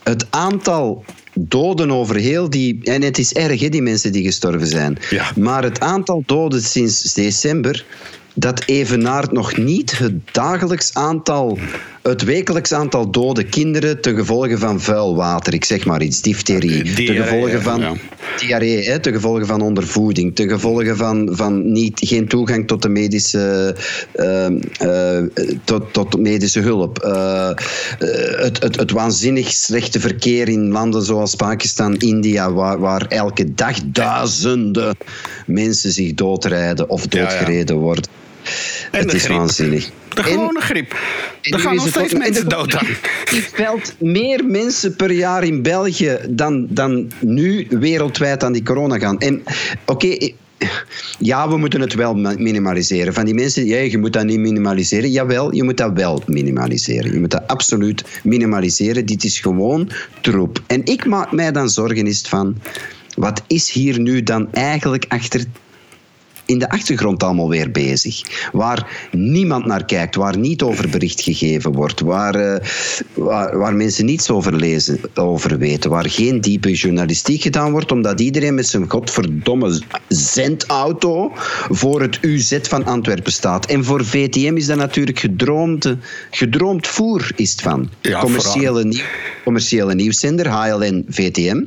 het aantal doden over heel die... En het is erg, hè, die mensen die gestorven zijn. Maar het aantal doden sinds december... Dat evenaart nog niet het dagelijks aantal, het wekelijks aantal dode kinderen ten gevolge van vuil water. Ik zeg maar iets, difterie. Ten Diarree, gevolge van ja. diarree, hè, ten gevolge van ondervoeding, ten gevolge van, van niet, geen toegang tot de medische, ehm, eh, tot, tot medische hulp. Eh, eh, het, het, het waanzinnig slechte verkeer in landen zoals Pakistan, India, waar, waar elke dag duizenden mensen zich doodrijden of doodgereden worden. En het is griep. waanzinnig. De gewone griep. Er gaan nog steeds mensen dood aan. Er valt meer mensen per jaar in België dan, dan nu wereldwijd aan die corona gaan. En oké. ja, we moeten het wel ma- minimaliseren. Van die mensen, ja, je moet dat niet minimaliseren. Jawel, je moet dat wel minimaliseren. Je moet dat absoluut minimaliseren. Dit is gewoon troep. En ik maak mij dan zorgen is van... Wat is hier nu dan eigenlijk achter in de achtergrond allemaal weer bezig. Waar niemand naar kijkt, waar niet over bericht gegeven wordt, waar, eh, waar, waar mensen niets over lezen, over weten, waar geen diepe journalistiek gedaan wordt, omdat iedereen met zijn godverdomme zendauto voor het UZ van Antwerpen staat. En voor VTM is dat natuurlijk gedroomd, gedroomd voer, is het van. Ja, commerciële, nieuw, commerciële nieuwszender, HLN VTM.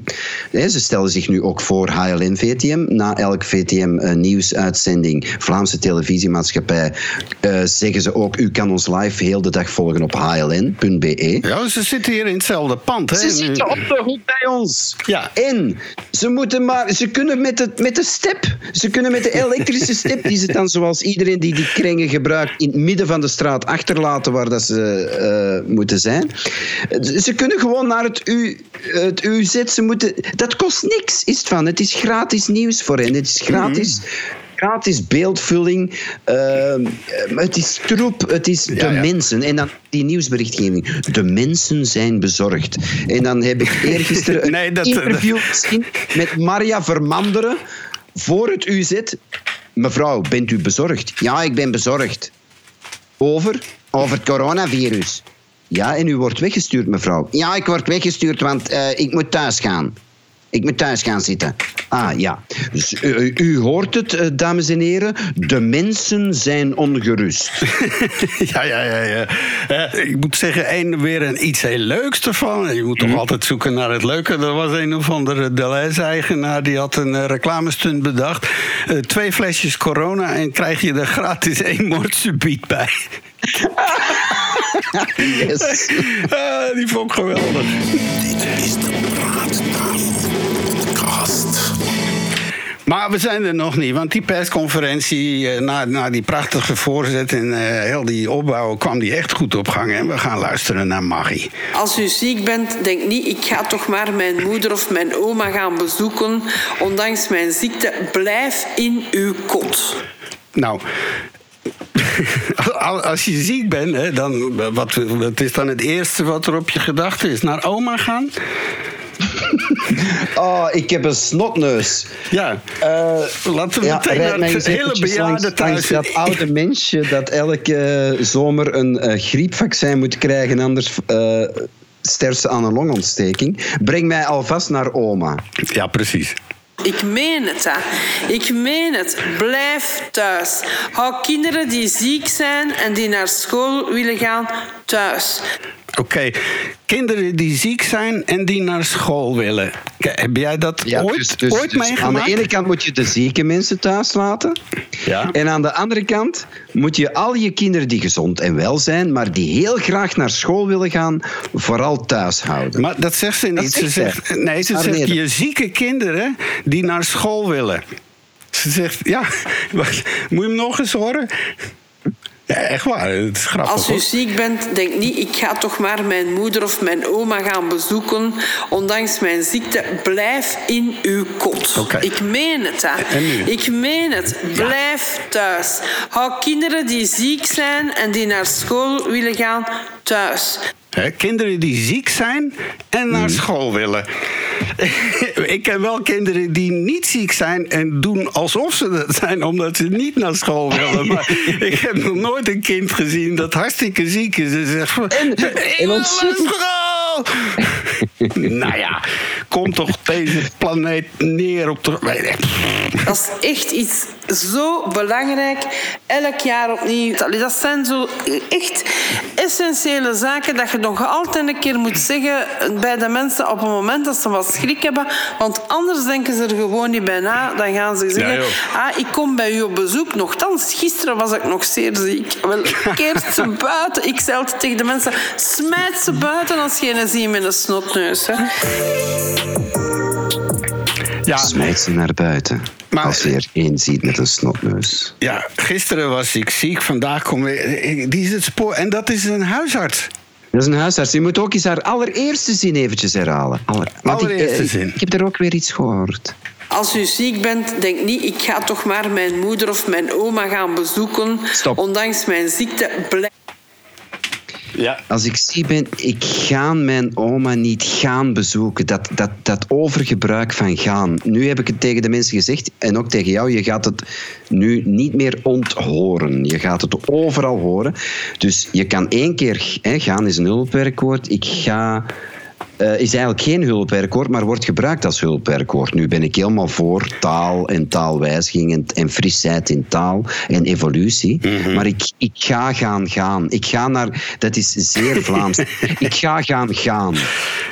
Ze stellen zich nu ook voor HLN VTM. Na elk VTM-nieuwsuitzending uitzending, Vlaamse televisiemaatschappij, eh, zeggen ze ook, u kan ons live heel de dag volgen op hln.be. Ja, ze zitten hier in hetzelfde pand. Hè? Ze zitten op de hoek bij ons. Ja. En ze moeten maar, ze kunnen met de, met de step, ze kunnen met de elektrische step, die ze dan zoals iedereen die die kringen gebruikt, in het midden van de straat achterlaten waar dat ze eh, moeten zijn. Ze kunnen gewoon naar het, U, het UZ, ze moeten, dat kost niks, is het van. Het is gratis nieuws voor hen. Het is gratis. Gratis beeldvulling. Ehm, het is troep. Het is de ja. mensen. En dan die nieuwsberichtgeving. De mensen zijn bezorgd. En dan heb ik eergisteren een Nee, dat- interview gezien met Maria Vermanderen voor het UZ. Mevrouw, bent u bezorgd? Ja, ik ben bezorgd. Over? Over het coronavirus. Ja, en u wordt weggestuurd, mevrouw. Ja, ik word weggestuurd, want eh, ik moet thuis gaan. Ik moet thuis gaan zitten. Ah, ja. Dus, u, u hoort het, eh, dames en heren. De mensen zijn ongerust. ja, ja, ja. ja. Eh, ik moet zeggen, één, weer een iets heel leuks ervan. Je moet toch altijd zoeken naar het leuke. Er was een of andere Deleuze-eigenaar die had een eh, reclamestunt bedacht. Eh, twee flesjes corona en krijg je er gratis één moordsubiet bij. yes. Ah, die vond ik geweldig. Dit is de Maar we zijn er nog niet, want die persconferentie, eh, na, na die prachtige voorzet en eh, heel die opbouw, kwam die echt goed op gang. En we gaan luisteren naar Maggie. Als u ziek bent, denk niet, ik ga toch maar mijn moeder of mijn oma gaan bezoeken. Ondanks mijn ziekte, blijf in uw kot. Nou, als- je ziek bent, hè, dan, wat, wat is dan het eerste wat er op je gedachte is? Naar oma gaan? Oh, ik heb een snotneus. Ja. Laten we ja, meteen naar het hele bejaarde thuis. dat oude mensje dat elke eh, zomer een eh, griepvaccin moet krijgen, anders eh sterft ze aan een longontsteking. Breng mij alvast naar oma. Ja, precies. Ik meen het, hè. Ik meen het. Blijf thuis. Hou kinderen die ziek zijn en die naar school willen gaan thuis. Oké, kinderen die ziek zijn en die naar school willen. Heb jij dat ooit, dus- dus- ooit dus meegemaakt? Aan de ene kant moet je de zieke mensen thuis laten. Ja. En aan de andere kant moet je al je kinderen die gezond en wel zijn, maar die heel graag naar school willen gaan, vooral thuis houden. Maar dat zegt ze niet. Ze zegt nee, ze Maar zegt je zieke kinderen die naar school willen. Ze zegt, ja, moet je hem nog eens horen? Ja, echt waar, het is grappig. Als u hoor. ziek bent, denk niet, ik ga toch maar mijn moeder of mijn oma gaan bezoeken. Ondanks mijn ziekte, blijf in uw kot. Ik meen het, hè. Ik meen het. Blijf thuis. Hou kinderen die ziek zijn en die naar school willen gaan thuis. Hè, kinderen die ziek zijn en naar Mhm. school willen. Ik ken wel kinderen die niet ziek zijn en doen alsof ze dat zijn, omdat ze niet naar school willen. Maar ik heb nog nooit een kind gezien dat hartstikke ziek is en zegt: Ik wil naar school! nou ja, kom toch deze planeet neer op de. Dat is echt iets zo belangrijk. Elk jaar opnieuw. Dat zijn zo echt essentiële zaken dat je nog altijd een keer moet zeggen bij de mensen op het moment dat ze wat schrik hebben. Want anders denken ze er gewoon niet bij na. Dan gaan ze zeggen, ah, ik kom bij u op bezoek. Nochtans, gisteren was ik nog zeer ziek. Wel, keert ze buiten. Ik zei altijd tegen de mensen, smijt ze buiten als je een ziet met een snotneus. Hè. Ja. Smijt ze naar buiten. als je er één ziet met een snotneus. Ja, gisteren was ik ziek, vandaag kom ik. Die is het spoor. En dat is een huisarts. Dat is een huisarts. Je moet ook eens haar allereerste zin eventjes herhalen. Aller, ik, Allereerste eh, zin. Ik heb er ook weer iets gehoord. Als u ziek bent, denk niet, ik ga toch maar mijn moeder of mijn oma gaan bezoeken. Ondanks mijn ziekte, blijf. Ja. Als ik ziek ben, ik ga mijn oma niet gaan bezoeken. Dat, dat, dat overgebruik van gaan. Nu heb ik het tegen de mensen gezegd en ook tegen jou. Je gaat het nu niet meer onthoren. Je gaat het overal horen. Dus je kan één keer... Hè, gaan is een hulpwerkwoord. Ik ga eh, is eigenlijk geen hulpwerkwoord, maar wordt gebruikt als hulpwerkwoord. Nu ben ik helemaal voor taal en taalwijziging en, en frisheid in taal en evolutie. Maar ik, ik ga gaan gaan. Ik ga naar... Dat is zeer Vlaams. ik ga gaan gaan.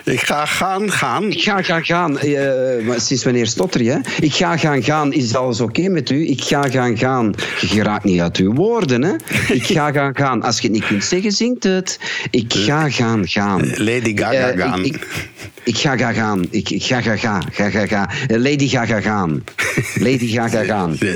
Ik ga gaan gaan? Ik ga gaan gaan. Eh, maar sinds wanneer stotter je? Ik ga gaan gaan. Is alles oké met u? Ik ga gaan gaan. Je raakt niet uit uw woorden, hè? Ik ga gaan gaan. Als je het niet kunt zeggen, zingt het. Ik ga gaan gaan. Lady Gaga Eh, gaan. Ik, ik, ik ga gaan. Ik, ik ga ga ga. Ga ga ga. Lady ga ga gaan. Lady ga ga gaan.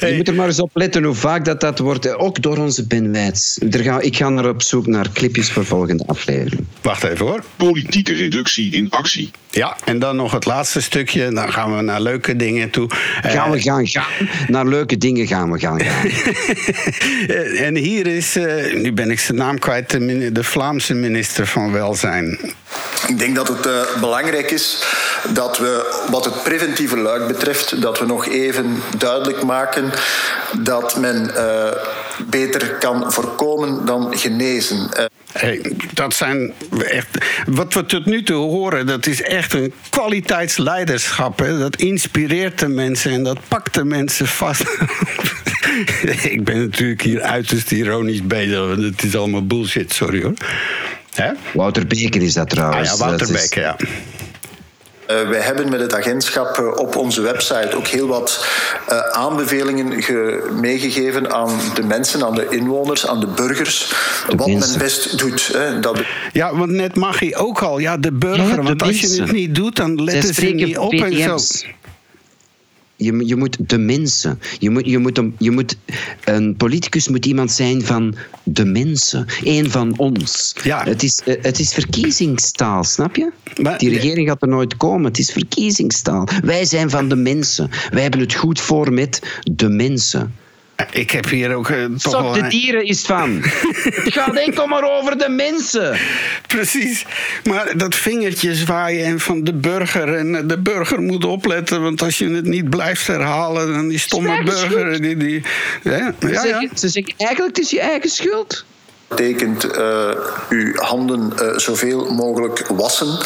Je moet er maar eens op letten hoe vaak dat, dat wordt. eh, Ook door onze Ben. Er ga, ik ga er op zoek naar clipjes voor volgende aflevering. Wacht even hoor. Politieke reductie in actie. Ja, en dan nog het laatste stukje. Dan gaan we naar leuke dingen toe. Eh, Gaan we gaan gaan. Naar leuke dingen gaan we gaan gaan. Eh, En hier is, eh, nu ben ik zijn naam kwijt, de Vlaamse minister van Welzijn. Ik denk dat het eh, belangrijk is dat we, wat het preventieve luik betreft, dat we nog even duidelijk maken dat men eh, beter kan voorkomen dan genezen. Eh, dat zijn echt. Wat we tot nu toe horen, dat is echt een kwaliteitsleiderschap. Hè? Dat inspireert de mensen en dat pakt de mensen vast. ik ben natuurlijk hier uiterst ironisch bezig, want het is allemaal bullshit, sorry hoor. Hè? Wouter Beker is dat trouwens. Ah ja, Wouter Dat is- Beker, ja. Eh, wij hebben met het agentschap eh, op onze website ook heel wat eh, aanbevelingen ge- meegegeven aan de mensen, aan de inwoners, aan de burgers. wat men best doet. Hè, dat Ja, want net mag hij ook al. Ja, de burger. Ja, de want als je het niet doet, dan letten ze niet op en zo. Je, moet- je moet de mensen. Je moet, je moet, een- je moet, een politicus moet iemand zijn van de mensen. Eén van ons. Ja. Het, is, eh, het is verkiezingstaal, snap je? Die regering gaat er nooit komen. Het is verkiezingstaal. Wij zijn van de mensen. Wij hebben het goed voor met de mensen. Ik heb hier ook eh, toch Sok de dieren is van. Het gaat enkel maar over de mensen. Precies. Maar dat vingertje zwaaien en van de burger. En eh, de burger moet opletten, want als je het niet blijft herhalen, dan die stomme burger. Die, die, ja, Ze ja. zeggen- Ze zeggen eigenlijk het is je eigen schuld. Betekent eh, uw handen eh, zoveel mogelijk wassen.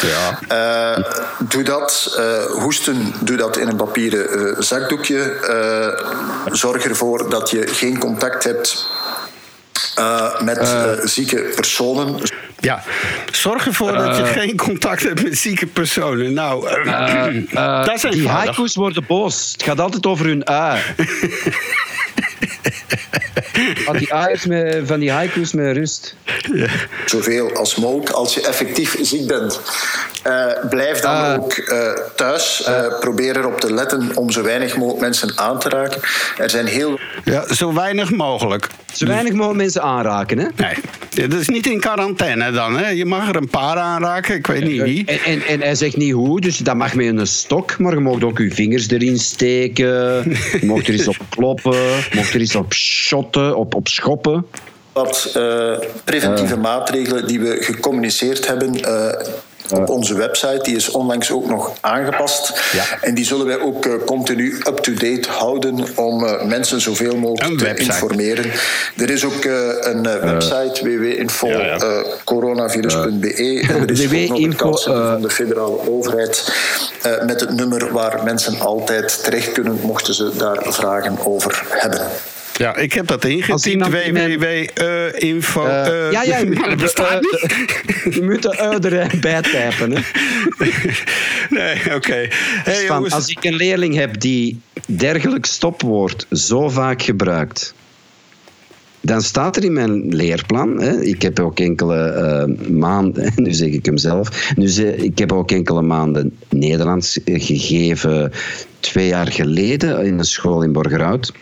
Eh, doe dat. Eh, hoesten, doe dat in een papieren eh, zakdoekje. Eh, zorg ervoor dat je geen contact hebt eh, met eh, zieke personen. Ja, zorg ervoor dat je geen contact hebt met zieke personen. Nou, die haiku's worden boos. Het gaat altijd over hun ui. Laat die aaiers met, van die haiku's met rust. Zoveel als mogelijk. Als je effectief ziek bent, eh, blijf dan Ah. ook eh, thuis. Eh, probeer erop te letten om zo weinig mogelijk mensen aan te raken. Er zijn heel Ja, zo weinig mogelijk. Zo weinig mogelijk mensen aanraken, hè? Nee, Ja, dat is niet in quarantaine dan. Hè? Je mag er een paar aanraken, ik weet niet wie. En, en, en hij zegt niet hoe, dus dat mag met een stok, maar je mag ook je vingers erin steken. Je mag er eens op kloppen, je mag er eens op shotten, op, op schoppen. wat eh, preventieve maatregelen die we gecommuniceerd hebben eh, op onze website. Die is onlangs ook nog aangepast. En die zullen wij ook eh, continu up-to-date houden om eh, mensen zoveel mogelijk te website. informeren. Er is ook eh, een eh, website www.info-coronavirus.be en er is ook nog eh, van de federale overheid eh, met het nummer waar mensen altijd terecht kunnen mochten ze daar vragen over hebben. Ja, ik heb dat ingetypt. www.info. Eh, ja, ja, je moet, maar dat bestaat eh, niet. je moet de ui erbij typen. Hè. Nee, oké. Hey, als ik een leerling heb die dergelijk stopwoord zo vaak gebruikt, dan staat er in mijn leerplan. Hè, ik heb ook enkele eh, maanden, nu zeg ik hem zelf, nu ik heb ook enkele maanden Nederlands gegeven twee jaar geleden in een school in Borgerhout.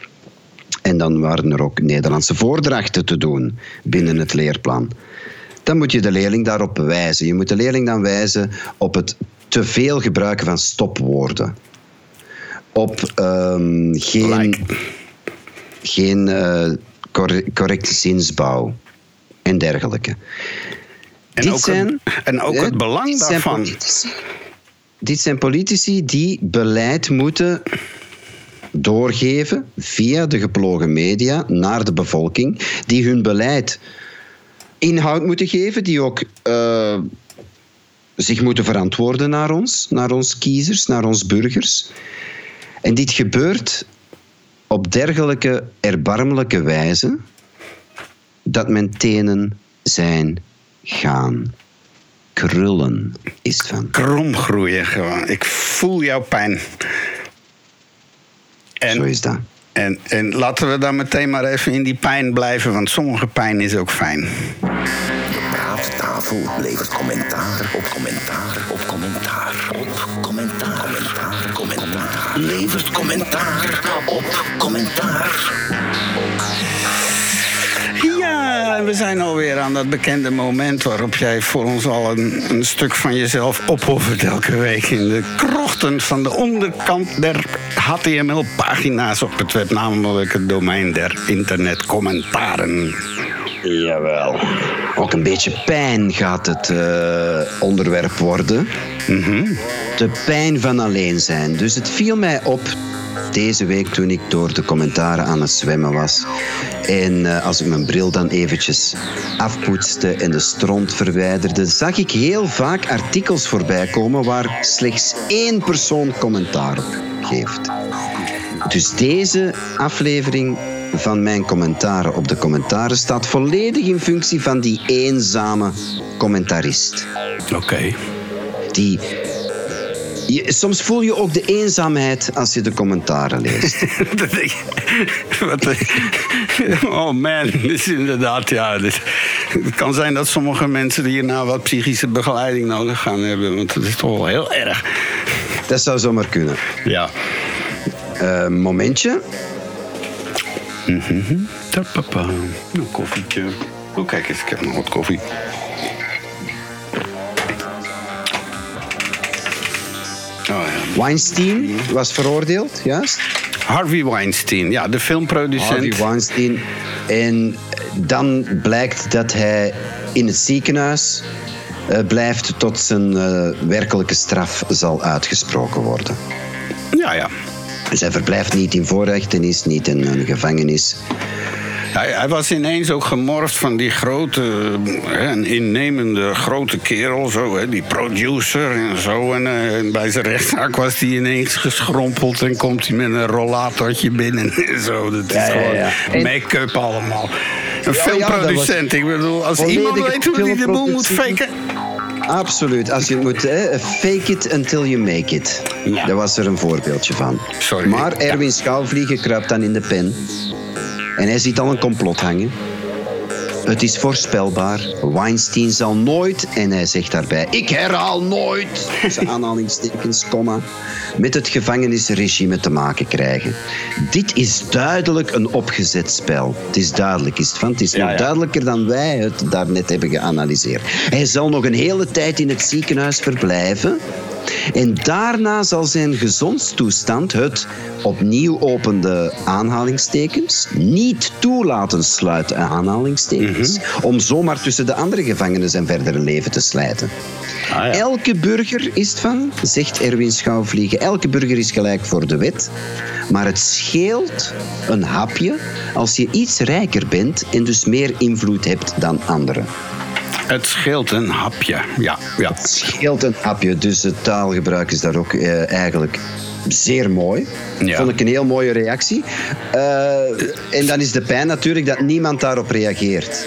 En dan waren er ook Nederlandse voordrachten te doen binnen het leerplan. Dan moet je de leerling daarop wijzen. Je moet de leerling dan wijzen op het te veel gebruiken van stopwoorden. Op ehm, geen, geen eh, correcte zinsbouw en dergelijke. En Dit ook zijn, het- en ook het belang dit daarvan. dit zijn politici die beleid moeten doorgeven via de geplogen media naar de bevolking, die hun beleid inhoud moeten geven, die ook eh, zich moeten verantwoorden naar ons, naar ons kiezers, naar ons burgers. En dit gebeurt op dergelijke erbarmelijke wijze dat mijn tenen zijn gaan krullen, is van. Kromgroeien gewoon. Ik voel jouw pijn. En, Zo is dat. En, en laten we dan meteen maar even in die pijn blijven, want sommige pijn is ook fijn. Praattafel levert commentaar op commentaar op Levert commentaar op commentaar. Ja, we zijn alweer aan dat bekende moment waarop jij voor ons al een, een stuk van jezelf opoffert elke week in de krochten van de onderkant der HTML-pagina's op het web, namelijk het domein der internetcommentaren. Jawel. Ook een beetje pijn gaat het eh, onderwerp worden. De pijn van alleen zijn. Dus het viel mij op deze week toen ik door de commentaren aan het zwemmen was. En eh, als ik mijn bril dan eventjes afpoetste en de stront verwijderde, zag ik heel vaak artikels voorbij komen waar slechts één persoon commentaar op geeft. Dus deze aflevering van mijn commentaren op de commentaren staat volledig in functie van die eenzame commentarist. Oké. Die. Je, soms voel je ook de eenzaamheid als je de commentaren leest. Dat Wat oh man, dit is inderdaad, ja. dit- het kan zijn dat sommige mensen hierna wat psychische begeleiding nodig gaan hebben, want het is toch wel heel erg. Dat zou zomaar kunnen. Ja. Eh, momentje. Mhm. Tapapa. Een koffietje. Oh, kijk eens, ik heb nog wat koffie. Oh, ja. Weinstein was veroordeeld, juist? Harvey Weinstein, ja, de filmproducent. Harvey Weinstein. En dan blijkt dat hij in het ziekenhuis eh, blijft tot zijn eh, werkelijke straf zal uitgesproken worden. Ja, ja. Dus hij verblijft niet in voorrechtenis, niet in een gevangenis. Hij, hij was ineens ook gemorfd van die grote, hè, een innemende grote kerel, zo, hè, die producer en zo. En eh, bij zijn rechtszaak was hij ineens geschrompeld en komt hij met een rollatortje binnen en zo. Dat is Ja, gewoon ja. Make-up allemaal. Een filmproducent, ik bedoel, als iemand weet hoe hij de boel moet faken. Absoluut. Als je het moet, hè, fake it until you make it. Daar was er een voorbeeldje van. Sorry. Maar Erwin Schouwvliegen kruipt dan in de pen. En hij ziet al een complot hangen. Het is voorspelbaar. Weinstein zal nooit, en hij zegt daarbij, ik herhaal nooit, tussen aanhalingstekens, komma, met het gevangenisregime te maken krijgen. Dit is duidelijk een opgezet spel. Het is duidelijk, is het van. Het is nog duidelijker dan wij het daarnet hebben geanalyseerd. Hij zal nog een hele tijd in het ziekenhuis verblijven. En daarna zal zijn gezondstoestand het opnieuw opende aanhalingstekens niet toelaten sluiten aanhalingstekens om zomaar tussen de andere gevangenen zijn verdere leven te slijten. Elke burger is het van, zegt Erwin Schouwvliegen, elke burger is gelijk voor de wet. Maar het scheelt een hapje als je iets rijker bent en dus meer invloed hebt dan anderen. Het scheelt een hapje, ja. ja. Het scheelt een hapje, dus het taalgebruik is daar ook eh, eigenlijk zeer mooi. Ja. Vond ik een heel mooie reactie. Eh, en dan is de pijn natuurlijk dat niemand daarop reageert.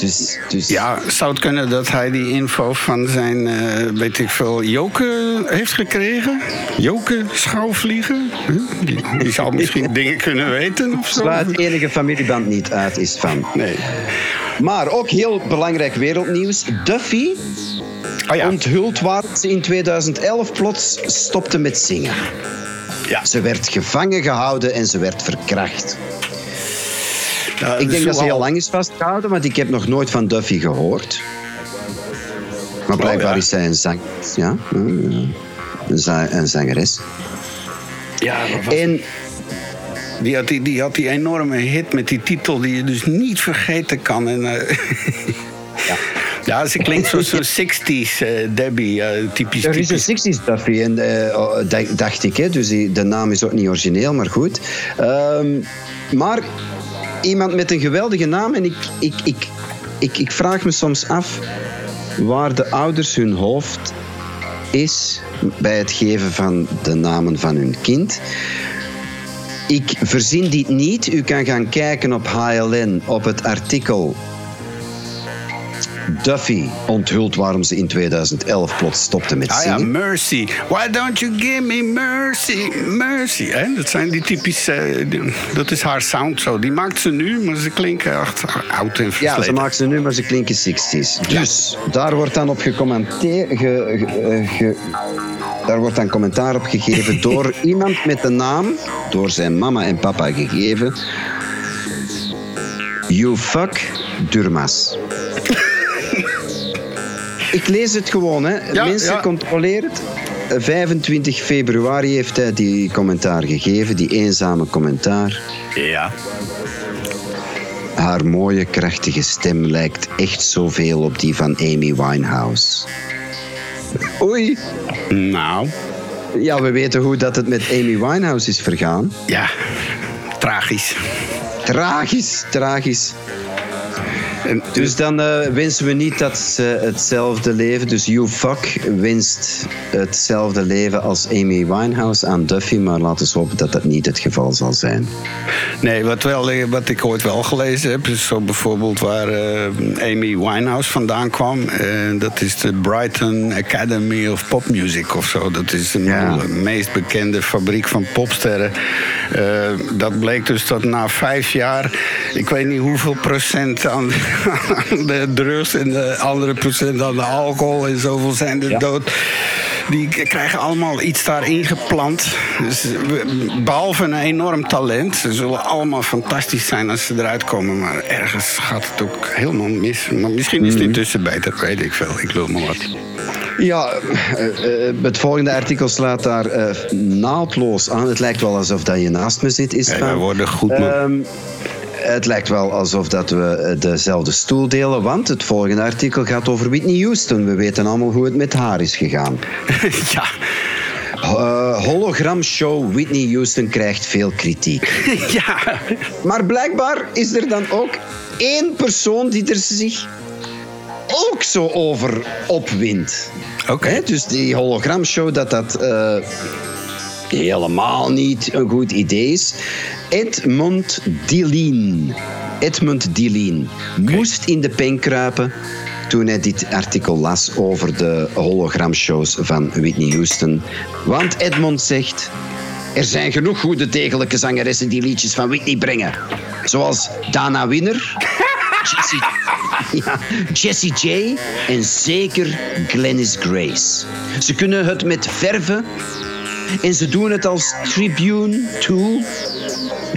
Dus, dus... Ja, zou het kunnen dat hij die info van zijn, eh, weet ik veel, Joke heeft gekregen? Joke schouwvliegen? Huh? Die, die zou misschien dingen kunnen weten of zo. Sluit enige familieband niet uit, is van. Nee. Maar ook heel belangrijk wereldnieuws. Duffy Oh onthult waar ze in 2011 plots stopte met zingen. Ja. Ze werd gevangen gehouden en ze werd verkracht. Ja, ik denk dat ze heel lang is vastgehouden, want ik heb nog nooit van Duffy gehoord. Maar blijkbaar Oh, ja. is zij een zang... Ja, een, za- een zangeres. Ja, dat was- En die, had die, die had die enorme hit met die titel die je dus niet vergeten kan. En, eh, ja. ze klinkt zo'n 60s eh, Debbie, eh, typisch. Er is een 60s Duffy, en, oh, dacht- dacht ik. Hè, dus die- de naam is ook niet origineel, maar goed. Ehm, maar iemand met een geweldige naam. En ik, ik, ik, ik, ik vraag me soms af... waar de ouders hun hoofd is bij het geven van de namen van hun kind. Ik verzin dit niet. U kan gaan kijken op HLN op het artikel Duffy onthult waarom ze in 2011 plots stopte met Ah ja, zingen. Mercy. Why don't you give me mercy, mercy. Hè? Dat zijn die typische... eh, dat is haar sound zo. Die maakt ze nu, maar ze klinken echt oud en Ja, versleten. ze maken ze nu, maar ze klinken 60s. Dus daar wordt dan op gecommenteerd. Ge, ge- eh, ge- daar wordt dan commentaar op gegeven door iemand met de naam, door zijn mama en papa gegeven. You fuck Durmas. Ik lees het gewoon, hè. Ja, Mensen ja. controleer het. 25 februari heeft hij die commentaar gegeven, die eenzame commentaar. Ja. Haar mooie, krachtige stem lijkt echt zoveel op die van Amy Winehouse. Oei. Nou. Ja, we weten hoe dat het met Amy Winehouse is vergaan. Ja, tragisch. Tragisch, tragisch. Dus dan eh, wensen we niet dat ze hetzelfde leven. Dus You Fuck wenst hetzelfde leven als Amy Winehouse aan Duffy. Maar laten we hopen dat dat niet het geval zal zijn. Nee, wat, wel, eh, wat ik ooit wel gelezen heb, is zo bijvoorbeeld waar eh, Amy Winehouse vandaan kwam. Dat is de Brighton Academy of Pop Music of zo. Dat is de meest bekende fabriek van popsterren. Eh, dat bleek dus dat na vijf jaar, ik weet niet hoeveel procent aan, aan de drugs en de andere procent aan de alcohol en zoveel zijn er dood. Die krijgen allemaal iets daarin geplant. Dus behalve een enorm talent. Ze zullen allemaal fantastisch zijn als ze eruit komen. Maar ergens gaat het ook helemaal mis. Maar misschien is het intussen beter, weet ik veel. Ik wil maar wat. Ja, eh, eh, het volgende artikel slaat daar eh, naadloos aan. Het lijkt wel alsof dat je naast me zit, is Ja, wij worden goed, man. Ehm, het lijkt wel alsof dat we eh, dezelfde stoel delen, want het volgende artikel gaat over Whitney Houston. We weten allemaal hoe het met haar is gegaan. ja. hologramshow Whitney Houston krijgt veel kritiek. ja. Maar blijkbaar is er dan ook één persoon die er zich ook zo over opwindt. Oké. Dus die hologramshow, dat dat eh, helemaal niet een goed idee is. Edmund Dillien. Edmund Dillien moest in de pen kruipen toen hij dit artikel las over de hologramshows van Whitney Houston. Want Edmund zegt... Er zijn genoeg goede degelijke zangeressen die liedjes van Whitney brengen. Zoals Dana Winner, ja, Jessie J en zeker Glennis Grace. Ze kunnen het met verven en ze doen het als tribune to...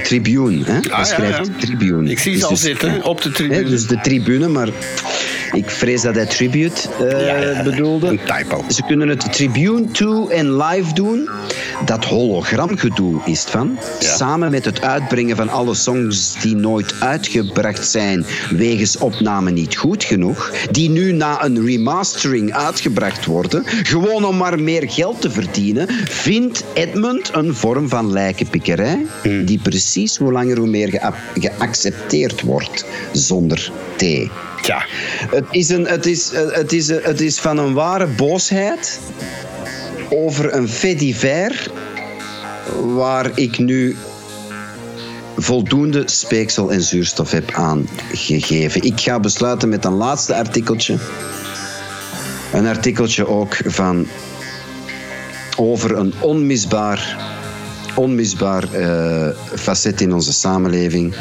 Tribune, hè? Hij Ah, schrijft ja. tribune. Ik zie ze Dus al zitten op de tribune. Hè, dus de tribune, maar ik vrees dat hij tribute eh, bedoelde. Een typo. Ze kunnen het tribune to en live doen. Dat hologramgedoe is het van. Samen met het uitbrengen van alle songs die nooit uitgebracht zijn wegens opname niet goed genoeg. Die nu na een remastering uitgebracht worden. Gewoon om maar meer geld te verdienen. Vindt Edmund een vorm van lijkenpikkerij. Die precies hoe langer hoe meer gea- geaccepteerd wordt. Zonder T. Ja. Het is, een, het, is, eh, het, is, eh, het is van een ware boosheid over een fait divers waar ik nu voldoende speeksel en zuurstof heb aangegeven. Ik ga besluiten met een laatste artikeltje. Een artikeltje ook van over een onmisbaar, onmisbaar eh, facet in onze samenleving.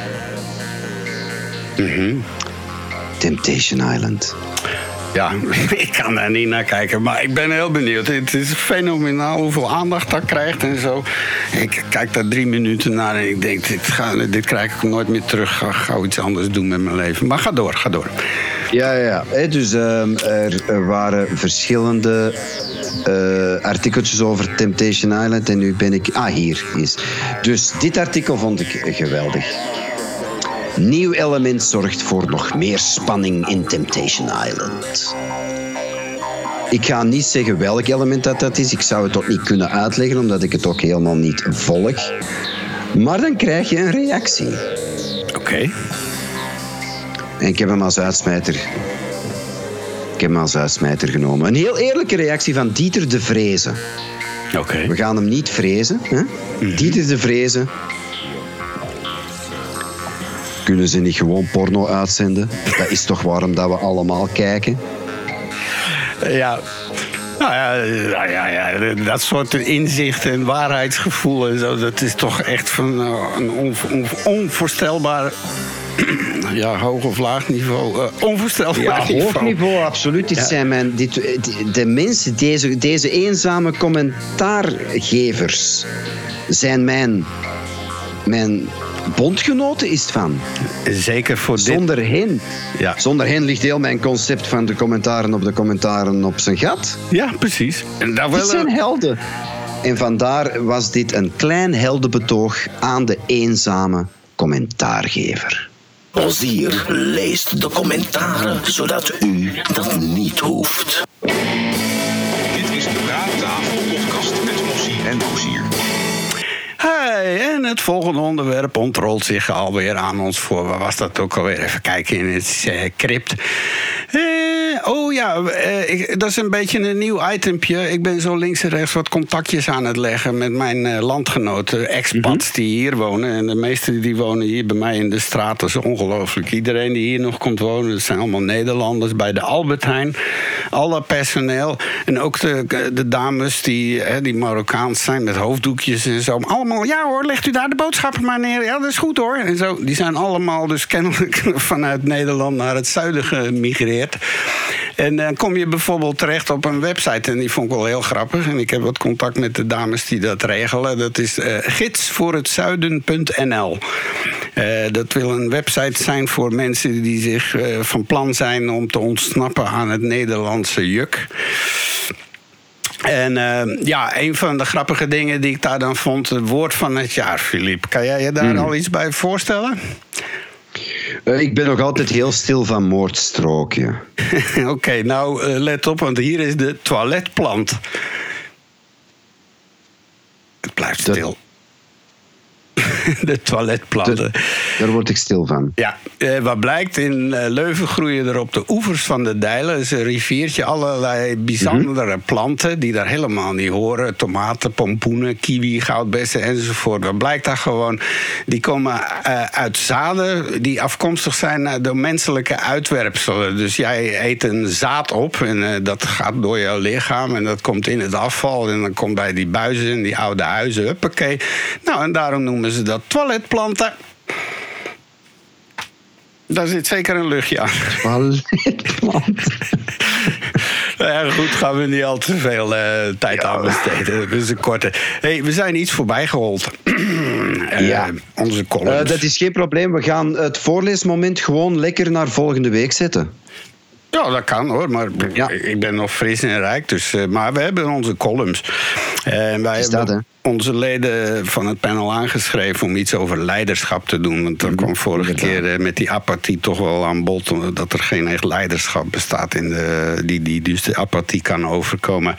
Temptation Island. Ja, ik kan daar niet naar kijken, maar ik ben heel benieuwd. Het is fenomenaal hoeveel aandacht dat krijgt en zo. Ik kijk daar drie minuten naar en ik denk, dit, ga, dit krijg ik nooit meer terug. Ga gauw iets anders doen met mijn leven. Maar ga door, ga door. Ja, ja, dus ehm, er, er waren verschillende eh, artikeltjes over Temptation Island. En nu ben ik... Ah, hier is. Dus dit artikel vond ik geweldig. Nieuw element zorgt voor nog meer spanning in Temptation Island. Ik ga niet zeggen welk element dat, dat is. Ik zou het ook niet kunnen uitleggen, omdat ik het ook helemaal niet volg. Maar dan krijg je een reactie. Oké. En ik heb hem als uitsmijter Ik heb hem als uitsmijter genomen. Een heel eerlijke reactie van Dieter de Vrezen. Oké. We gaan hem niet vrezen. Hè? Dieter de Vrezen. Kunnen ze niet gewoon porno uitzenden? Dat is toch waarom dat we allemaal kijken? Ja. Nou ja, ja, ja, ja, dat soort inzicht en waarheidsgevoel en zo, dat is toch echt van eh, een on- on- onvoorstelbaar, ja, hoog of laag niveau, eh, onvoorstelbaar Ja, niveau. hoog niveau, absoluut. Dit Ja. zijn mijn, dit, die- de mensen, deze, deze eenzame commentaargevers, zijn mijn, mijn bondgenoten, is het van. Zeker voor Zonder hen. Ja. Zonder hen ligt heel mijn concept van de commentaren op de commentaren op zijn gat. Ja, precies. En daar Dit wel zijn helden. En vandaar was dit een klein heldenbetoog aan de eenzame commentaargever. Ozier leest de commentaren, zodat u dat niet hoeft. Dit is de Praattafel podcast met Mossie en Ozier. En het volgende onderwerp ontrolt zich alweer aan ons voor. Waar was dat ook alweer? Even kijken in het eh, crypt. Eh, oh ja, eh, ik- dat is een beetje een nieuw itempje. Ik ben zo links en rechts wat contactjes aan het leggen met mijn landgenoten, expats die hier wonen. En de meesten die wonen hier bij mij in de straat. Dat is ongelooflijk. Iedereen die hier nog komt wonen, dat zijn allemaal Nederlanders. Bij de Albert Heijn, alle personeel. En ook de, de dames die, hè, die Marokkaans zijn met hoofddoekjes en zo. Allemaal, ja hoor, legt u daar de boodschappen maar neer. Ja, dat is goed hoor. En zo, die zijn allemaal dus kennelijk vanuit Nederland naar het zuiden gemigreerd. En dan kom je bijvoorbeeld terecht op een website. En die vond ik wel heel grappig. En ik heb wat contact met de dames die dat regelen. Dat is eh gidsvoorhetzuiden.nl. Eh, dat wil een website zijn voor mensen die zich eh, van plan zijn om te ontsnappen aan het Nederlandse juk. En eh, ja, een van de grappige dingen die ik daar dan vond, het woord van het jaar, Filip. Kan jij je daar Hmm. al iets bij voorstellen? Eh, ik ben nog altijd heel stil van moordstrookje. Oké, nou eh, let op, want hier is de toiletplant. Het blijft stil. De toiletplanten. Daar word ik stil van. Ja, eh, wat blijkt, in eh, Leuven groeien er op de oevers van de Dijlen, is een riviertje, allerlei bijzondere planten die daar helemaal niet horen. Tomaten, pompoenen, kiwi, goudbessen enzovoort. Wat blijkt daar gewoon? Die komen eh, uit zaden die afkomstig zijn door menselijke uitwerpselen. Dus jij eet een zaad op en eh, dat gaat door jouw lichaam en dat komt in het afval en dan komt bij die buizen en die oude huizen, huppakee. Nou, en daarom noemen ze dat toiletplanten. Daar zit zeker een luchtje aan. Nou ja, goed, gaan we niet al te veel eh, tijd aan besteden. Een korte. Hey, we zijn iets voorbij gehold. Eh, Ja. Onze columns. Eh, dat is geen probleem. We gaan het voorleesmoment gewoon lekker naar volgende week zetten. Ja, dat kan hoor, maar ik ben nog fris en rijk. Dus, maar we hebben onze columns. En wij Is dat, hebben onze leden van het panel aangeschreven om iets over leiderschap te doen. Want er kwam vorige keer eh, met die apathie toch wel aan bod dat er geen echt leiderschap bestaat in de, die, die dus de apathie kan overkomen.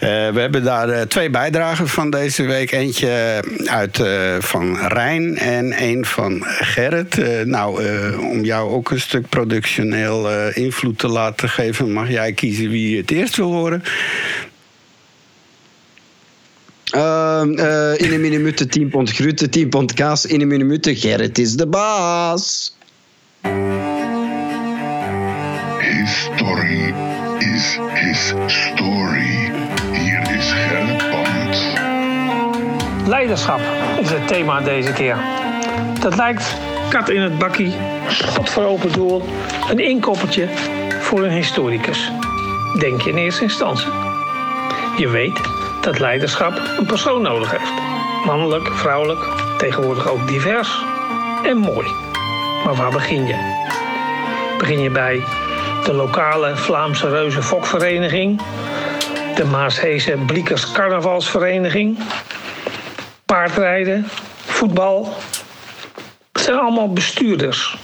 Eh, we hebben daar eh, twee bijdragen van deze week. Eentje uit van Rijn en een van Gerrit. Nou, om jou ook een stuk productioneel invloed te laten geven, mag jij kiezen wie je het eerst wil horen. Ehm, eh, in een minuut 10 pond groente, 10 pond kaas. In een minuut Gerrit is de baas. History is his story. Hier is Gerrit Band. Leiderschap is het thema deze keer. Dat lijkt kat in het bakkie, pot voor open doel, een inkoppertje voor een historicus. Denk je in eerste instantie. Je weet dat leiderschap een persoon nodig heeft. Mannelijk, vrouwelijk, tegenwoordig ook divers en mooi. Maar waar begin je? Begin je bij de lokale Vlaamse Reuze Fokvereniging, de Maasheese Bliekers Carnavalsvereniging, paardrijden, voetbal. Het zijn allemaal bestuurders.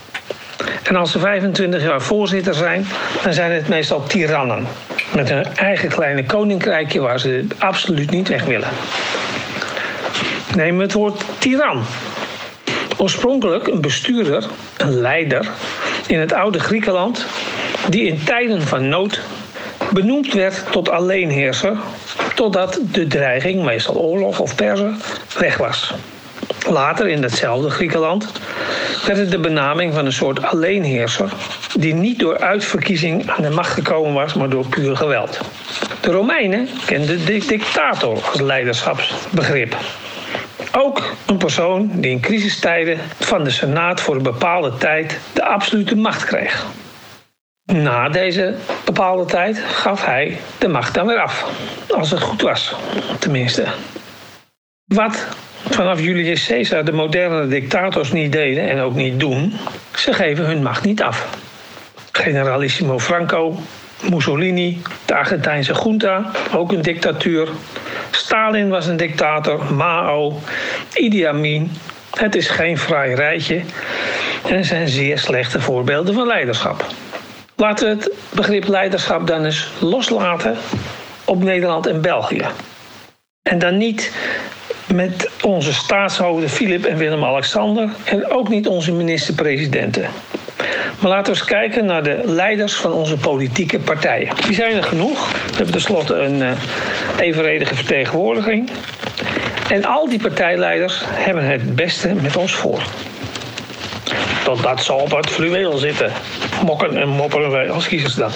En als ze 25 jaar voorzitter zijn, dan zijn het meestal tirannen. Met een eigen kleine koninkrijkje waar ze absoluut niet weg willen. Neem het woord tiran. Oorspronkelijk een bestuurder, een leider in het oude Griekenland die in tijden van nood benoemd werd tot alleenheerser, totdat de dreiging, meestal oorlog of persen, weg was. Later in datzelfde Griekenland werd het de benaming van een soort alleenheerser die niet door uitverkiezing aan de macht gekomen was, maar door puur geweld. De Romeinen kenden de dictator als leiderschapsbegrip. Ook een persoon die in crisistijden van de Senaat voor een bepaalde tijd de absolute macht kreeg. Na deze bepaalde tijd gaf hij de macht dan weer af. Als het goed was, tenminste. Wat vanaf Julius Caesar de moderne dictators niet deden en ook niet doen, ze geven hun macht niet af. Generalissimo Franco, Mussolini, de Argentijnse junta, ook een dictatuur. Stalin was een dictator, Mao, Idi Amin. Het is geen fraai rijtje en er zijn zeer slechte voorbeelden van leiderschap. Laten we het begrip leiderschap dan eens loslaten op Nederland en België. En dan niet met onze staatshoofden Filip en Willem-Alexander en ook niet onze minister-presidenten. Maar laten we eens kijken naar de leiders van onze politieke partijen. Die zijn er genoeg. We hebben tenslotte een uh, evenredige vertegenwoordiging. En al die partijleiders hebben het beste met ons voor. Totdat ze op het fluweel zitten. Mokken en mopperen wij als kiezers dat.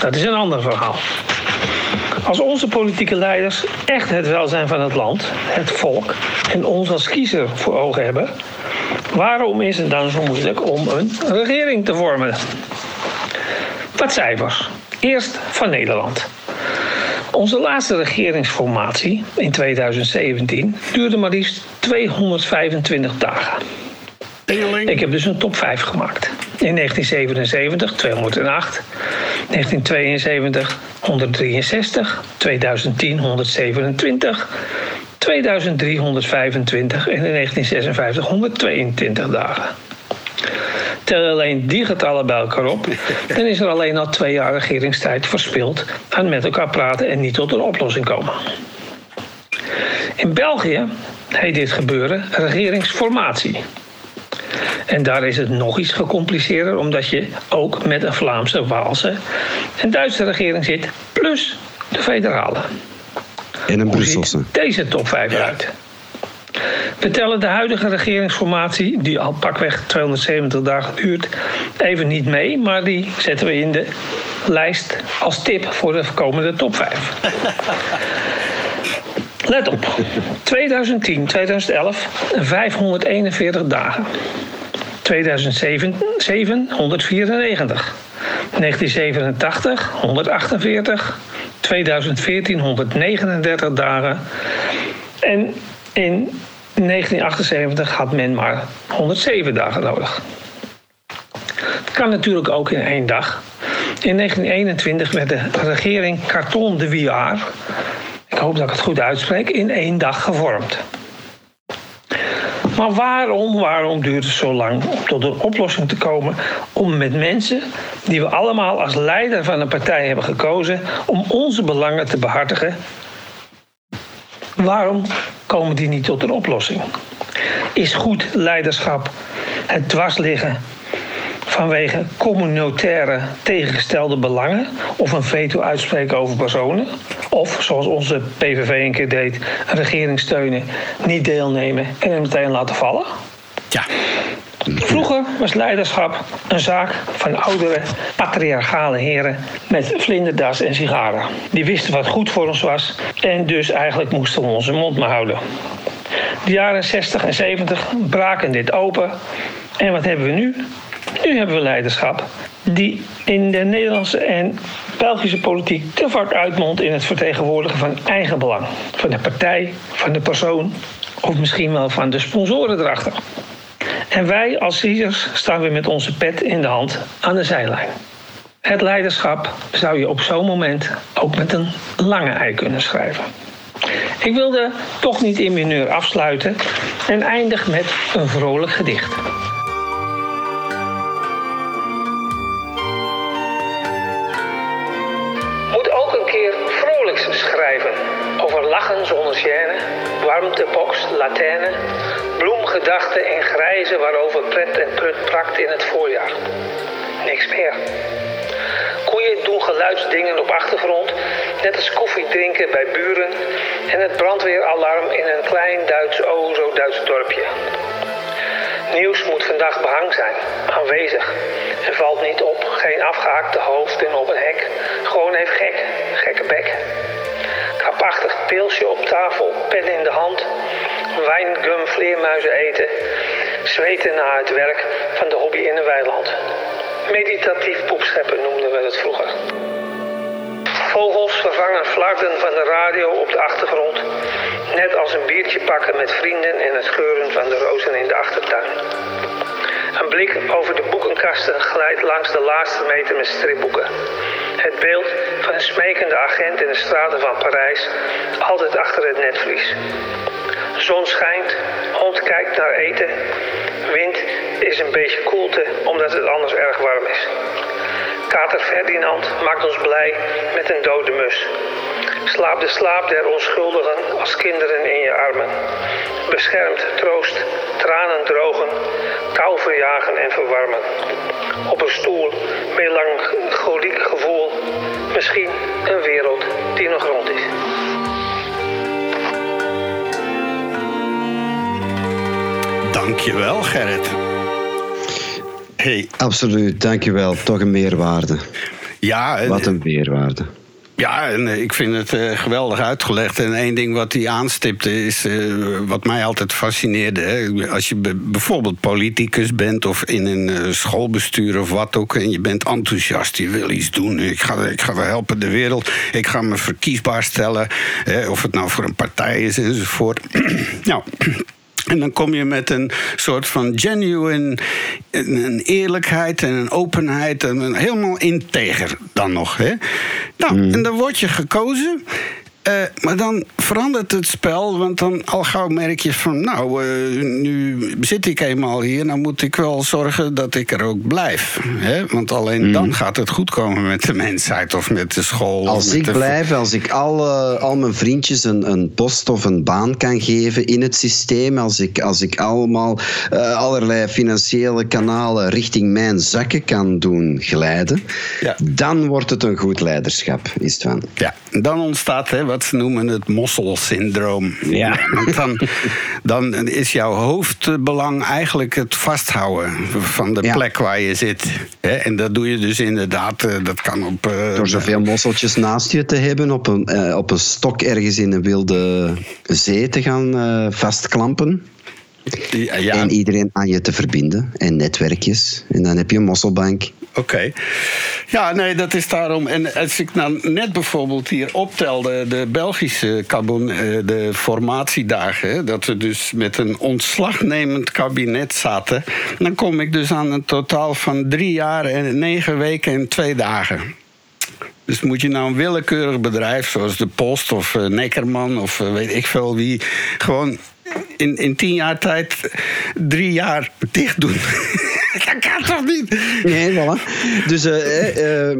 Dat is een ander verhaal. Als onze politieke leiders echt het welzijn van het land, het volk en ons als kiezer voor ogen hebben, waarom is het dan zo moeilijk om een regering te vormen? Wat cijfers. Eerst van Nederland. Onze laatste regeringsformatie in 2017 duurde maar liefst 225 dagen. Ik heb dus een top 5 gemaakt. In 1977 208, 1972 163, 2010 127, 2325 en in 1956 122 dagen. Tel alleen die getallen bij elkaar op, dan is er alleen al twee jaar regeringstijd verspild aan met elkaar praten en niet tot een oplossing komen. In België heet dit gebeuren regeringsformatie. En daar is het nog iets gecompliceerder, omdat je ook met een Vlaamse, Waalse en Duitse regering zit, plus de federale. En een Brusselse. Deze top 5 ja. uit. We tellen de huidige regeringsformatie, die al pakweg 270 dagen duurt, even niet mee, maar die zetten we in de lijst als tip voor de komende top 5. Let op. 2010, 2011, 541 dagen. 2007, 194. 1987, 148. 2014, 139 dagen. En in 1978 had men maar 107 dagen nodig. Het kan natuurlijk ook in één dag. In 1921 werd de regering Carton de Viard ik hoop dat ik het goed uitspreek, in één dag gevormd. Maar waarom, waarom duurt het zo lang om tot een oplossing te komen om met mensen die we allemaal als leider van een partij hebben gekozen, om onze belangen te behartigen? Waarom komen die niet tot een oplossing? Is goed leiderschap het dwarsliggen vanwege communautaire tegengestelde belangen of een veto uitspreken over personen. Of, zoals onze PVV een keer deed, een regering steunen, niet deelnemen en hem meteen laten vallen. Ja. Vroeger was leiderschap een zaak van oudere patriarchale heren met vlinderdas en sigaren. Die wisten wat goed voor ons was en dus eigenlijk moesten we onze mond maar houden. De jaren 60 en 70 braken dit open. En wat hebben we nu? Nu hebben we leiderschap die in de Nederlandse en Belgische politiek te vaak uitmondt in het vertegenwoordigen van eigen belang. Van de partij, van de persoon of misschien wel van de sponsoren erachter. En wij als kiezers staan weer met onze pet in de hand aan de zijlijn. Het leiderschap zou je op zo'n moment ook met een lange ei kunnen schrijven. Ik wilde toch niet in mineur afsluiten en eindig met een vrolijk gedicht. Latijnen, bloemgedachten en grijzen waarover pret en prut prakt in het voorjaar. niks meer. Koeien doen geluidsdingen op achtergrond, net als koffie drinken bij buren en het brandweeralarm in een klein Duits, o zo Duits dorpje. Nieuws moet vandaag behang zijn, aanwezig en valt niet op. Geen afgehaakte hoofden op een hek, gewoon even gek, gekke bek. Krapachtig pilsje op tafel, pen in de hand, wijn, gum, vleermuizen eten, zweten na het werk van de hobby in een weiland. Meditatief poepscheppen noemden we het vroeger. Vogels vervangen flarden van de radio op de achtergrond, net als een biertje pakken met vrienden en het geuren van de rozen in de achtertuin. Een blik over de boekenkasten glijdt langs de laatste meter met stripboeken. Het beeld van een smekende agent in de straten van Parijs, altijd achter het netvlies. Zon schijnt, hond kijkt naar eten. Wind is een beetje koelte omdat het anders erg warm is. Kater Ferdinand maakt ons blij met een dode mus. Slaap de slaap der onschuldigen als kinderen in je armen. Beschermt, troost, tranen drogen, kou verjagen en verwarmen. Op een stoel, melancholiek gevoel, misschien een wereld die nog rond is. Dankjewel, Gerrit. Hey. Absoluut, dankjewel. Toch een meerwaarde. Ja, en- Wat een meerwaarde. Ja, en eh, ik vind het eh, geweldig uitgelegd. En één ding wat hij aanstipte is eh, wat mij altijd fascineerde. Hè. Als je be- bijvoorbeeld politicus bent of in een eh, schoolbestuur of wat ook... en je bent enthousiast, je wil iets doen. Ik ga, ik ga helpen de wereld. Ik ga me verkiesbaar stellen. Hè, of het nou voor een partij is enzovoort. nou... En dan kom je met een soort van genuine een eerlijkheid en een openheid. En een, helemaal integer dan nog. Hè? Nou, en dan word je gekozen. Eh, maar dan verandert het spel, want dan al gauw merk je van... nou, eh, nu zit ik eenmaal hier, dan moet ik wel zorgen dat ik er ook blijf. Hè? Want alleen dan gaat het goed komen met de mensheid of met de school. Als ik de- blijf, als ik al, eh, al mijn vriendjes een, een post of een baan kan geven in het systeem, als ik, als ik allemaal allerlei financiële kanalen richting mijn zakken kan doen glijden, dan wordt het een goed leiderschap, is het van. Ja, dan ontstaat hè, wat ze noemen het mosselsyndroom. Ja. Want dan, dan is jouw hoofdbelang eigenlijk het vasthouden van de plek waar je zit. En dat doe je dus inderdaad, eh, dat kan op... eh, Door zoveel mosseltjes naast je te hebben, op een, eh, op een stok ergens in een wilde zee te gaan vastklampen. En iedereen aan je te verbinden. En netwerkjes. En dan heb je een mosselbank. Oké. Ja, nee, dat is daarom. En als ik nou net bijvoorbeeld hier optelde, de Belgische carbon, eh, de formatiedagen, dat we dus met een ontslagnemend kabinet zaten, dan kom ik dus aan een totaal van drie jaar en negen weken en twee dagen. Dus moet je nou een willekeurig bedrijf zoals de Post of eh, Neckerman of eh, weet ik veel wie, gewoon in, in tien jaar tijd drie jaar dicht doen. dat kan toch niet? Nee, voilà. Dus eh, eh,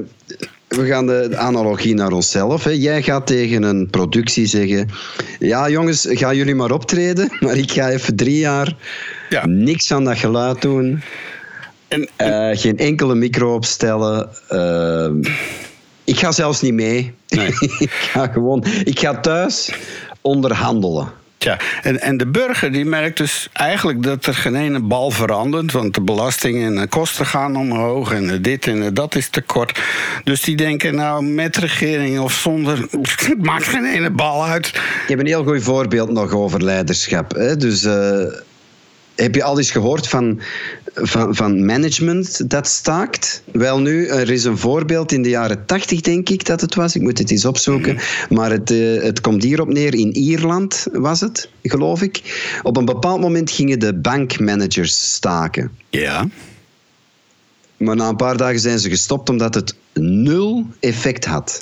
we gaan de analogie naar onszelf. Hè. Jij gaat tegen een productie zeggen: Ja, jongens, gaan jullie maar optreden, maar ik ga even drie jaar niks aan dat geluid doen. Eh, geen enkele micro opstellen. Eh, ik ga zelfs niet mee. ik ga gewoon, ik ga thuis onderhandelen. Tja, en, en de burger die merkt dus eigenlijk dat er geen ene bal verandert. Want de belastingen en de kosten gaan omhoog en dit en dat is tekort. Dus die denken nou met regering of zonder, het maakt geen ene bal uit. Ik heb een heel goed voorbeeld nog over leiderschap. Hè. Dus eh, heb je al eens gehoord van, van, van management dat staakt? Wel nu, er is een voorbeeld in de jaren tachtig, denk ik dat het was. Ik moet het eens opzoeken. Maar het, eh, het komt hierop neer. In Ierland was het, geloof ik. Op een bepaald moment gingen de bankmanagers staken. Ja. Maar na een paar dagen zijn ze gestopt omdat het nul effect had.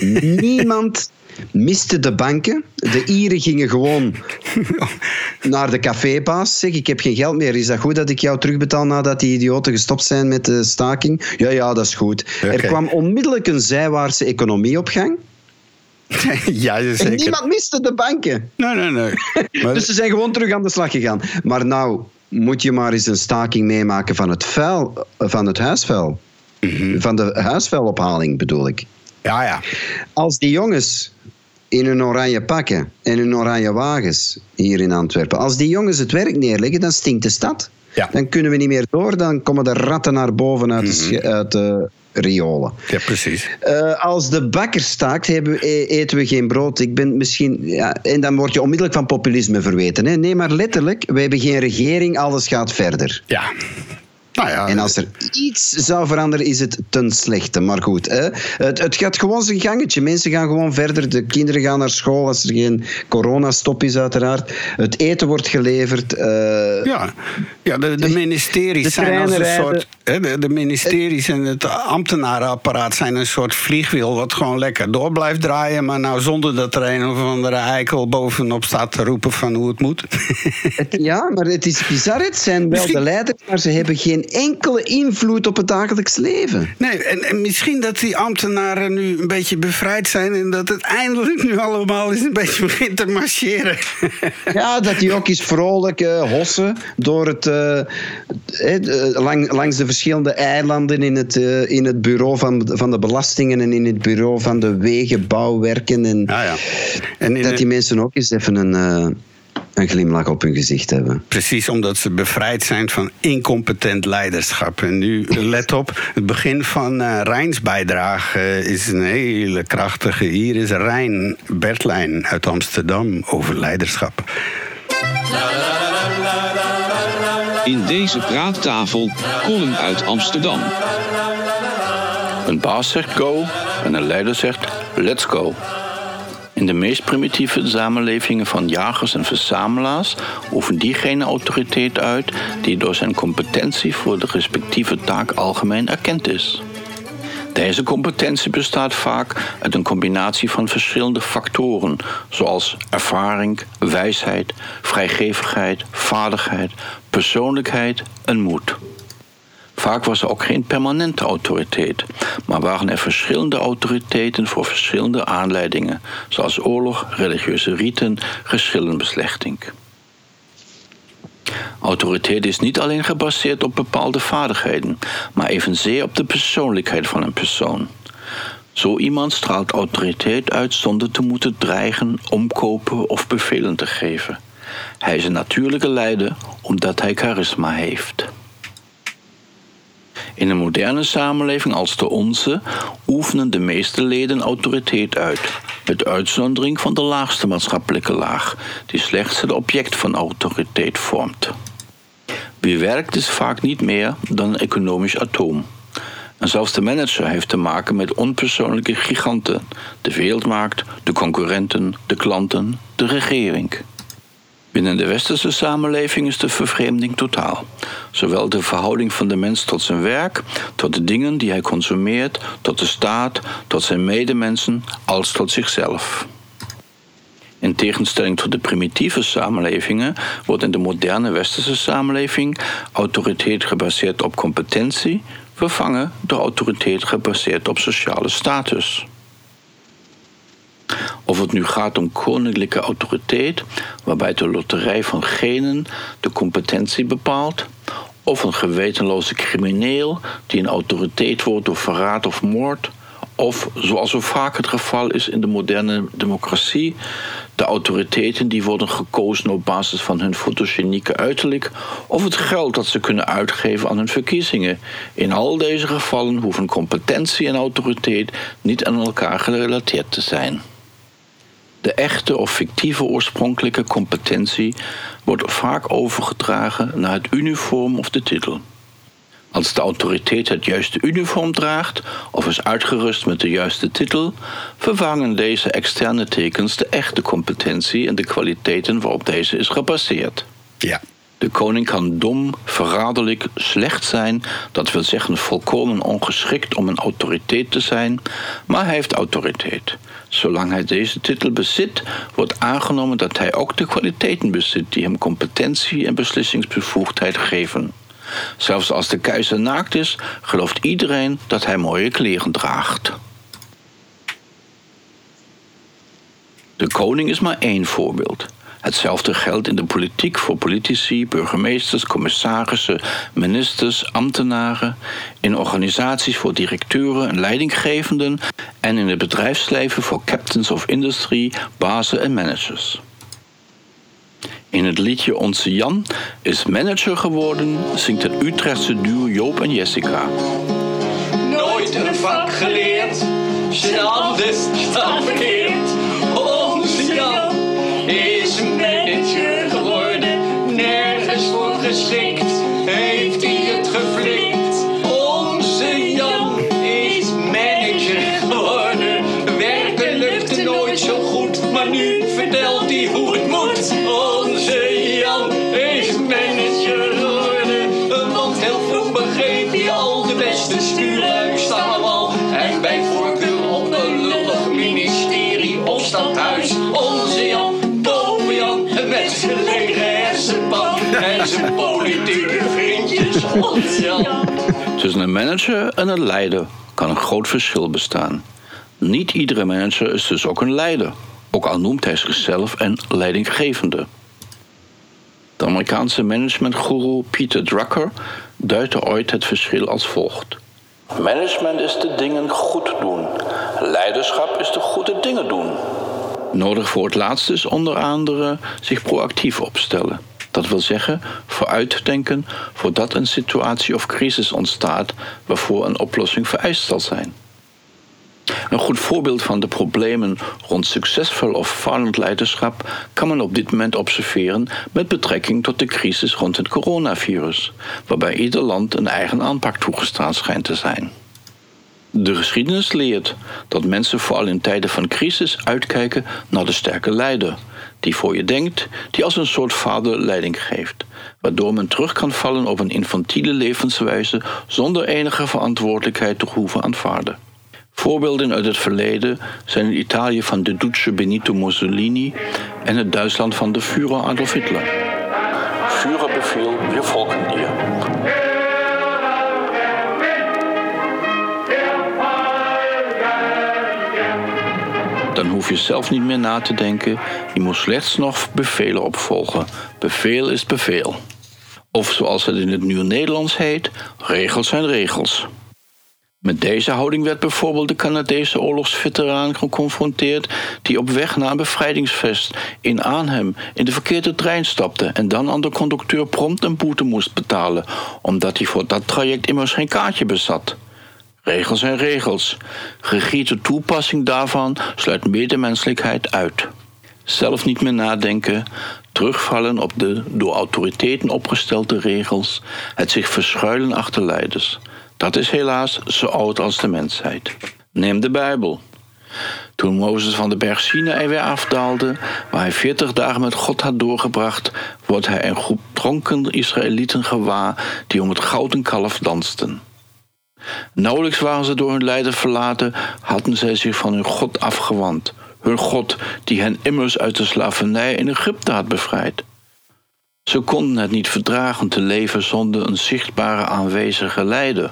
Niemand miste de banken. De Ieren gingen gewoon naar de cafébaas. Zeg, ik heb geen geld meer. Is dat goed dat ik jou terugbetaal nadat die idioten gestopt zijn met de staking? Ja, ja, dat is goed. Er kwam onmiddellijk een zijwaartse economie op gang. ja, zeker. En niemand miste de banken. Nee, nee, nee. Dus ze zijn gewoon terug aan de slag gegaan. Maar nou moet je maar eens een staking meemaken van het, vuil, van het huisvuil. Van de huisvuilophaling bedoel ik. Ja, ja. Als die jongens in hun oranje pakken en hun oranje wagens hier in Antwerpen, als die jongens het werk neerleggen, dan stinkt de stad. Dan kunnen we niet meer door, dan komen de ratten naar boven uit de, sche- uit de riolen. Ja, precies. Eh, als de bakker staakt, hebben we, e- eten we geen brood. Ik ben misschien, ja, en dan word je onmiddellijk van populisme verweten. Hè? Nee, maar letterlijk, we hebben geen regering, alles gaat verder. Ja. Nou ja, en als er iets zou veranderen, is het ten slechte. Maar goed, hè? Het, het gaat gewoon zijn gangetje. Mensen gaan gewoon verder. De kinderen gaan naar school als er geen coronastop is, uiteraard. Het eten wordt geleverd. eh, Ja, ja de, de ministeries de zijn als een soort. De, ministeries en het ambtenarenapparaat zijn een soort vliegwiel wat gewoon lekker door blijft draaien. Maar nou zonder dat er een of andere eikel bovenop staat te roepen van hoe het moet. Ja, maar het is bizar. Het zijn wel de leiders, maar ze hebben geen enkele invloed op het dagelijks leven. Nee, en, en misschien dat die ambtenaren nu een beetje bevrijd zijn en dat het eindelijk nu allemaal eens een beetje begint te marcheren. Ja, dat die ook eens vrolijk hossen door het, eh, eh, lang, langs de verschillende eilanden in het, eh, in het bureau van, van de belastingen en in het bureau van de wegenbouwwerken. En, En in dat de- die mensen ook eens even een, eh, een glimlach op hun gezicht hebben. Precies omdat ze bevrijd zijn van incompetent leiderschap. En nu, let op, het begin van eh Rijns bijdrage is een hele krachtige. Hier is Rijn Bertlijn uit Amsterdam over leiderschap. In deze praattafel Colin uit Amsterdam. Een baas zegt go en een leider zegt let's go. In de meest primitieve samenlevingen van jagers en verzamelaars oefent diegene autoriteit uit die door zijn competentie voor de respectieve taak algemeen erkend is. Deze competentie bestaat vaak uit een combinatie van verschillende factoren, zoals ervaring, wijsheid, vrijgevigheid, vaardigheid, persoonlijkheid en moed. Vaak was er ook geen permanente autoriteit, maar waren er verschillende autoriteiten voor verschillende aanleidingen, zoals oorlog, religieuze riten, geschillenbeslechting. Autoriteit is niet alleen gebaseerd op bepaalde vaardigheden, maar evenzeer op de persoonlijkheid van een persoon. Zo iemand straalt autoriteit uit zonder te moeten dreigen, omkopen of bevelen te geven. Hij is een natuurlijke leider omdat hij charisma heeft. In een moderne samenleving als de onze oefenen de meeste leden autoriteit uit, met uitzondering van de laagste maatschappelijke laag, die slechts het object van autoriteit vormt. Wie werkt is vaak niet meer dan een economisch atoom. En zelfs de manager heeft te maken met onpersoonlijke giganten: de wereldmarkt, de concurrenten, de klanten, de regering. Binnen de westerse samenleving is de vervreemding totaal. Zowel de verhouding van de mens tot zijn werk, tot de dingen die hij consumeert, tot de staat, tot zijn medemensen, als tot zichzelf. In tegenstelling tot de primitieve samenlevingen wordt in de moderne westerse samenleving autoriteit gebaseerd op competentie vervangen door autoriteit gebaseerd op sociale status. Of het nu gaat om koninklijke autoriteit, waarbij de loterij van genen de competentie bepaalt, of een gewetenloze crimineel die een autoriteit wordt door verraad of moord, of, zoals zo vaak het geval is in de moderne democratie, de autoriteiten die worden gekozen op basis van hun fotogenieke uiterlijk of het geld dat ze kunnen uitgeven aan hun verkiezingen. In al deze gevallen hoeven competentie en autoriteit niet aan elkaar gerelateerd te zijn. De echte of fictieve oorspronkelijke competentie wordt vaak overgedragen naar het uniform of de titel. Als de autoriteit het juiste uniform draagt of is uitgerust met de juiste titel, vervangen deze externe tekens de echte competentie en de kwaliteiten waarop deze is gebaseerd. Ja. De koning kan dom, verraderlijk, slecht zijn, dat wil zeggen volkomen ongeschikt om een autoriteit te zijn, maar hij heeft autoriteit. Zolang hij deze titel bezit, wordt aangenomen dat hij ook de kwaliteiten bezit die hem competentie en beslissingsbevoegdheid geven. Zelfs als de keizer naakt is, gelooft iedereen dat hij mooie kleren draagt. De koning is maar één voorbeeld. Hetzelfde geldt in de politiek voor politici, burgemeesters, commissarissen, ministers, ambtenaren, in organisaties voor directeuren en leidinggevenden en in het bedrijfsleven voor captains of industry, bazen en managers. In het liedje Onze Jan is manager geworden, zingt het Utrechtse duo Joop en Jessica. Nooit een vak geleerd, anders dan verkeerd. Tussen een manager en een leider kan een groot verschil bestaan. Niet iedere manager is dus ook een leider, ook al noemt hij zichzelf een leidinggevende. De Amerikaanse managementgoeroe Peter Drucker duidde ooit het verschil als volgt. Management is de dingen goed doen. Leiderschap is de goede dingen doen. Nodig voor het laatste is onder andere zich proactief opstellen. Dat wil zeggen vooruitdenken voordat een situatie of crisis ontstaat waarvoor een oplossing vereist zal zijn. Een goed voorbeeld van de problemen rond succesvol of falend leiderschap kan men op dit moment observeren met betrekking tot de crisis rond het coronavirus, waarbij ieder land een eigen aanpak toegestaan schijnt te zijn. De geschiedenis leert dat mensen vooral in tijden van crisis uitkijken naar de sterke leider, die voor je denkt, die als een soort vader leiding geeft, waardoor men terug kan vallen op een infantiele levenswijze zonder enige verantwoordelijkheid te hoeven aanvaarden. Voorbeelden uit het verleden zijn het Italië van de Duce Benito Mussolini en het Duitsland van de Führer Adolf Hitler. Führerbevel, wir folgen dir. Dan hoef je zelf niet meer na te denken. Je moet slechts nog bevelen opvolgen. Bevel is bevel. Of zoals het in het Nieuw Nederlands heet, regels zijn regels. Met deze houding werd bijvoorbeeld de Canadese oorlogsveteraan geconfronteerd die op weg naar een bevrijdingsfest in Arnhem in de verkeerde trein stapte en dan aan de conducteur prompt een boete moest betalen, omdat hij voor dat traject immers geen kaartje bezat. Regels zijn regels. Gegiete toepassing daarvan sluit medemenselijkheid uit. Zelf niet meer nadenken, terugvallen op de door autoriteiten opgestelde regels, het zich verschuilen achter leiders. Dat is helaas zo oud als de mensheid. Neem de Bijbel. Toen Mozes van de berg Sinaï weer afdaalde, waar hij veertig dagen met God had doorgebracht, wordt hij een groep dronken Israëlieten gewaar die om het gouden kalf dansten. Nauwelijks waren ze door hun leider verlaten, hadden zij zich van hun God afgewand. Hun God die hen immers uit de slavernij in Egypte had bevrijd. Ze konden het niet verdragen te leven zonder een zichtbare aanwezige leider.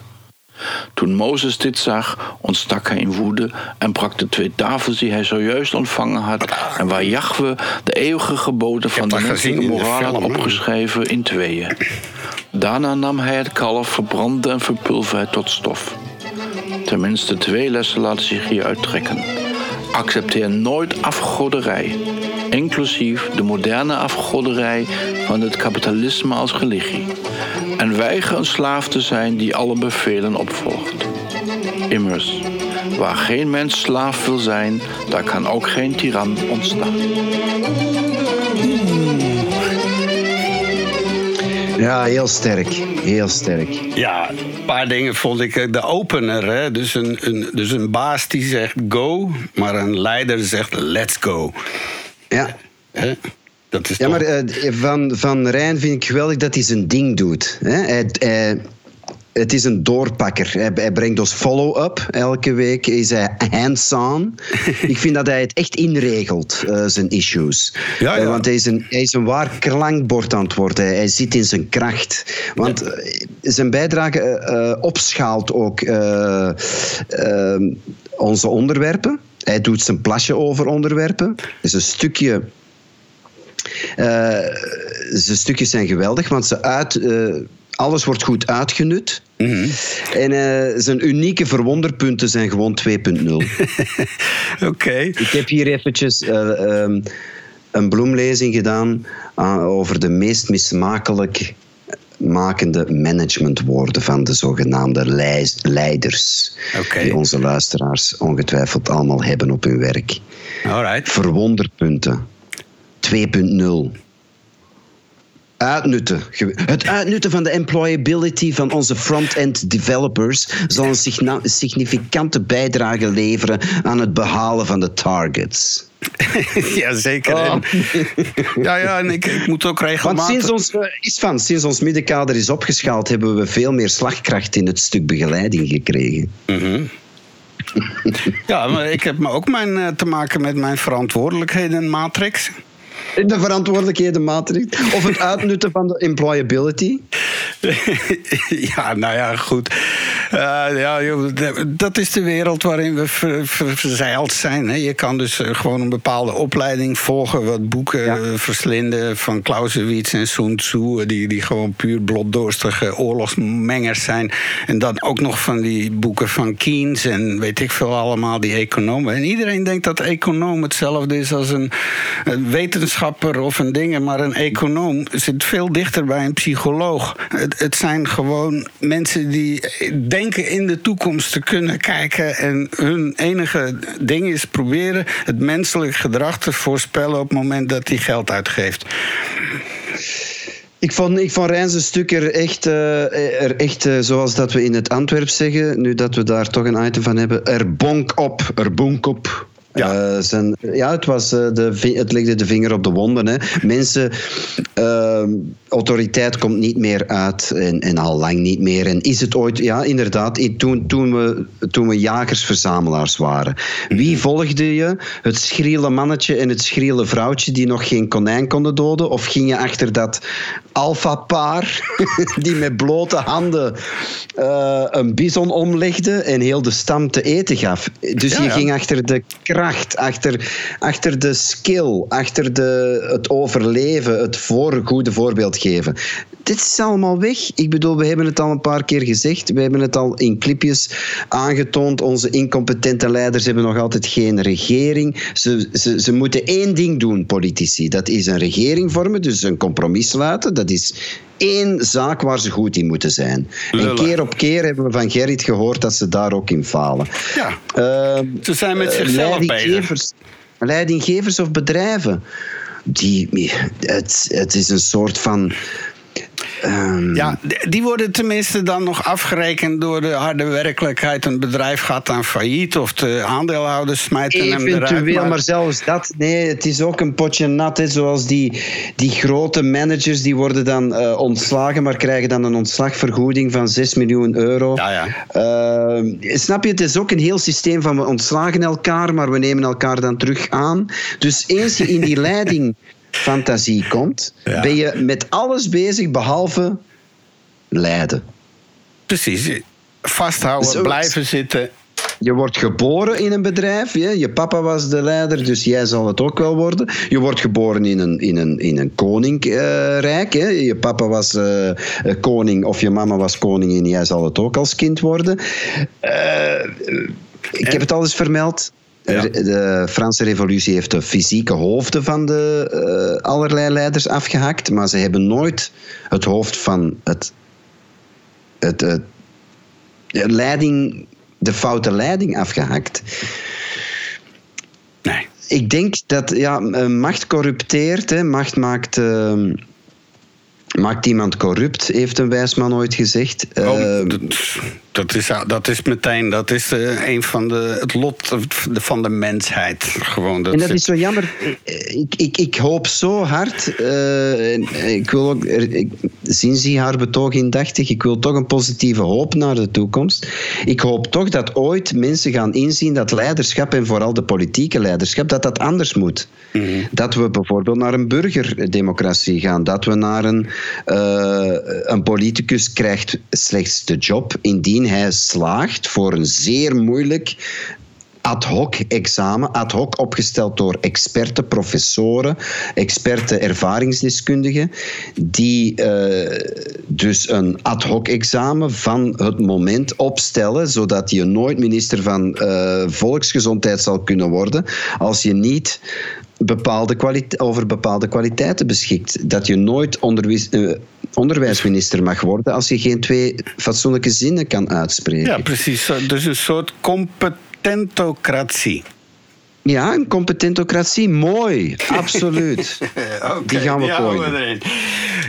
Toen Mozes dit zag, ontstak hij in woede en brak de twee tafels die hij zojuist ontvangen had en waar Jahwe de eeuwige geboden van de menselijke moraal had opgeschreven in tweeën. Daarna nam hij het kalf, verbrandde en verpulverde tot stof. Tenminste twee lessen laten zich hier uittrekken. Accepteer nooit afgoderij, inclusief de moderne afgoderij van het kapitalisme als religie. En weiger een slaaf te zijn die alle bevelen opvolgt. Immers, waar geen mens slaaf wil zijn, daar kan ook geen tiran ontstaan. Ja, heel sterk. Heel sterk. Ja, een paar dingen vond ik. eh, De opener, hè? Dus, een, een, dus een baas die zegt go, maar een leider zegt let's go. Ja. Hè? Dat is Ja, maar eh, van, van Rijn vind ik geweldig dat hij zijn ding doet. Hè? Hij, hij- het is een doorpakker. Hij, hij brengt ons follow-up. Elke week is hij hands-on. ik vind dat hij het echt inregelt, eh, zijn issues. Ja, ja. Eh, want hij is, een, hij is een waar klankbord aan het worden. Hij, hij zit in zijn kracht. Want eh, zijn bijdrage opschaalt ook onze onderwerpen. Hij doet zijn plasje over onderwerpen. Er is een stukje Uh, zijn stukjes zijn geweldig, want ze uit, uh, alles wordt goed uitgenut. Mhm. En uh, zijn unieke verwonderpunten zijn gewoon 2.0. Oké. Ik heb hier eventjes um, een bloemlezing gedaan over de meest mismakelijk makende managementwoorden van de zogenaamde leiders. Okay. Die onze luisteraars ongetwijfeld allemaal hebben op hun werk. Alright. Verwonderpunten. 2.0. Uitnutten. Het uitnutten van de employability van onze front-end developers zal een significante bijdrage leveren aan het behalen van de targets. ja, zeker. Oh. En, ja, ja, en ik, ik moet ook regelmatig... Want sinds ons, is van, sinds ons middenkader is opgeschaald, hebben we veel meer slagkracht in het stuk begeleiding gekregen. Mm ja, maar ik heb me ook mijn, uh, te maken met mijn verantwoordelijkheden matrix. De verantwoordelijkheden matrix. Of het uitnutten van de employability. ja, nou ja, goed. Uh, ja, joh, dat is de wereld waarin we ver, ver, verzeild zijn. Hè. Je kan dus gewoon een bepaalde opleiding volgen, wat boeken ja. verslinden van Clausewitz en Sun Tzu, die, die gewoon puur bloddorstige oorlogsmengers zijn. En dan ook nog van die boeken van Keynes en weet ik veel allemaal, die economen. En iedereen denkt dat econoom hetzelfde is als een, een wetenschapper of een ding, maar een econoom zit veel dichter bij een psycholoog. Het, het zijn gewoon mensen die denken in de toekomst te kunnen kijken. En hun enige ding is proberen het menselijk gedrag te voorspellen op het moment dat hij geld uitgeeft. Ik vond, ik vond Rijnse stuk er echt, uh, er echt uh, zoals dat we in het Antwerp zeggen, nu dat we daar toch een item van hebben, er bonk op, er bonk op. Ja, uh, zijn, ja het, was, uh, de, het legde de vinger op de wonden. Hè. Mensen, uh, autoriteit komt niet meer uit en, en al lang niet meer. En is het ooit, ja inderdaad, toen, toen, we, toen we jagers-verzamelaars waren. Wie volgde je? Het schriele mannetje en het schriele vrouwtje die nog geen konijn konden doden? Of ging je achter dat alfa-paar die met blote handen uh, een bison omlegde en heel de stam te eten gaf? Dus ja, je ja. ging achter de kracht, achter, achter de skill, achter de, het overleven, het voor, goede voorbeeld geven. Dit is allemaal weg. Ik bedoel, we hebben het al een paar keer gezegd. We hebben het al in clipjes aangetoond. Onze incompetente leiders hebben nog altijd geen regering. Ze, ze, ze moeten één ding doen, politici. Dat is een regering vormen, dus een compromis laten. Dat is één zaak waar ze goed in moeten zijn. En keer op keer hebben we van Gerrit gehoord dat ze daar ook in falen. Ja, uh, ze zijn met zichzelf leidinggevers, leidinggevers of bedrijven. Die, het, het is een soort van Um, ja, die worden tenminste dan nog afgerekend door de harde werkelijkheid. Een bedrijf gaat dan failliet of de aandeelhouders smijten hem eruit. Eventueel, maar... maar zelfs dat, nee, het is ook een potje nat. Hè, zoals die, die grote managers, die worden dan uh, ontslagen, maar krijgen dan een ontslagvergoeding van 6 miljoen euro. Ja, ja. Uh, snap je, het is ook een heel systeem van we ontslagen elkaar, maar we nemen elkaar dan terug aan. Dus eens je in die leiding fantasie komt, ja. ben je met alles bezig behalve lijden. Precies. Vasthouden, Zo, blijven zitten. Je wordt geboren in een bedrijf. Je, je papa was de leider, dus jij zal het ook wel worden. Je wordt geboren in een, in een, in een koninkrijk. Uh, je papa was uh, koning of je mama was koningin. Jij zal het ook als kind worden. Uh, ik en? heb het al eens vermeld. Ja. De Franse revolutie heeft de fysieke hoofden van de uh, allerlei leiders afgehakt, maar ze hebben nooit het hoofd van het, het, het de leiding, de foute leiding afgehakt. Nee. Ik denk dat ja, macht corrupteert, hè. macht maakt. Uh, Maakt iemand corrupt, heeft een wijsman ooit gezegd. Oh, uh, dat, is, dat is meteen, dat is uh, een van de, het lot van de mensheid. Gewoon, dat en dat is zo jammer. Ik, ik, ik hoop zo hard. Uh, ik wil ook, ik, sinds haar betoog indachtig, ik wil toch een positieve hoop naar de toekomst. Ik hoop toch dat ooit mensen gaan inzien dat leiderschap, en vooral de politieke leiderschap, dat dat anders moet. Mm-hmm. Dat we bijvoorbeeld naar een burgerdemocratie gaan. Dat we naar een uh, een politicus krijgt slechts de job indien hij slaagt voor een zeer moeilijk ad hoc examen, ad hoc opgesteld door experten, professoren, experten, ervaringsdeskundigen, die eh, dus een ad hoc examen van het moment opstellen, zodat je nooit minister van eh, Volksgezondheid zal kunnen worden als je niet bepaalde kwalite- over bepaalde kwaliteiten beschikt. Dat je nooit onderwijs, eh, onderwijsminister mag worden als je geen twee fatsoenlijke zinnen kan uitspreken. Ja, precies. Dus een soort competentocratie. Ja, een competentocratie, mooi, absoluut. Die gaan we gooien.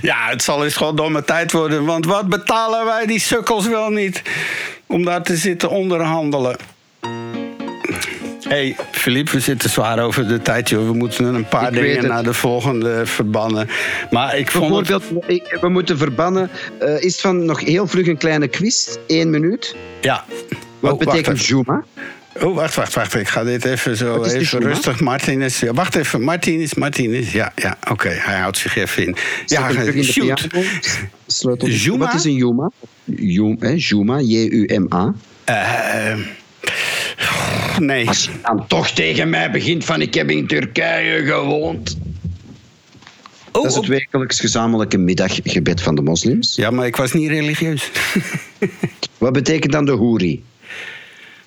Ja, het zal eens gewoon domme tijd worden. Want wat betalen wij die sukkels wel niet om daar te zitten onderhandelen? Hé, hey, Philippe, we zitten zwaar over de tijd, joh. We moeten een paar Ik dingen het. naar de volgende verbannen. Maar ik vond het... Bijvoorbeeld, ik- we moeten verbannen. eh, is van nog heel vlug een kleine quiz, één minuut. Ja. Wat Oh, betekent Juma? Oh, wacht, wacht, wacht. Ik ga dit even zo even rustig. Martinez. Ja, wacht even. Martinez, Martinez. Ja, ja oké. Hij houdt zich even in. Ja, in shoot. Sleutel. Juma? Wat is een Juma? Juma, J-U-M-A. Eh, nee. Als je dan toch tegen mij begint van ik heb in Turkije gewoond. Oh, dat is het wekelijks gezamenlijke middaggebed van de moslims. Ja, maar ik was niet religieus. Wat betekent dan de hoeri?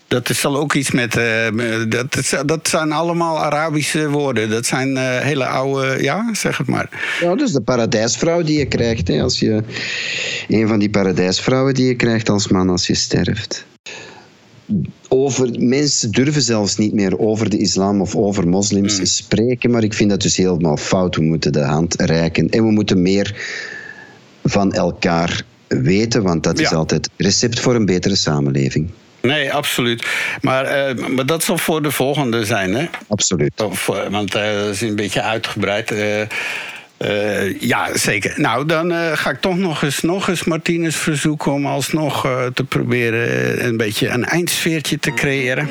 Dat is zal ook iets met. eh, dat, is- dat zijn allemaal Arabische woorden. Dat zijn eh, hele oude. Ja, zeg het maar. Ja, dus de paradijsvrouw die je krijgt. Hè, als je, een van die paradijsvrouwen die je krijgt als man als je sterft. Over, mensen durven zelfs niet meer over de islam of over moslims spreken. Maar ik vind dat dus helemaal fout. We moeten de hand reiken. En we moeten meer van elkaar weten. Want dat is altijd recept voor een betere samenleving. Nee, absoluut. Maar, eh, maar dat zal voor de volgende zijn, hè? Absoluut. Of, eh, want eh, dat is een beetje uitgebreid. Eh, ja, zeker. Nou, dan eh, ga ik toch nog eens, nog eens Martinez verzoeken om alsnog eh, te proberen een beetje een eindsfeertje te creëren.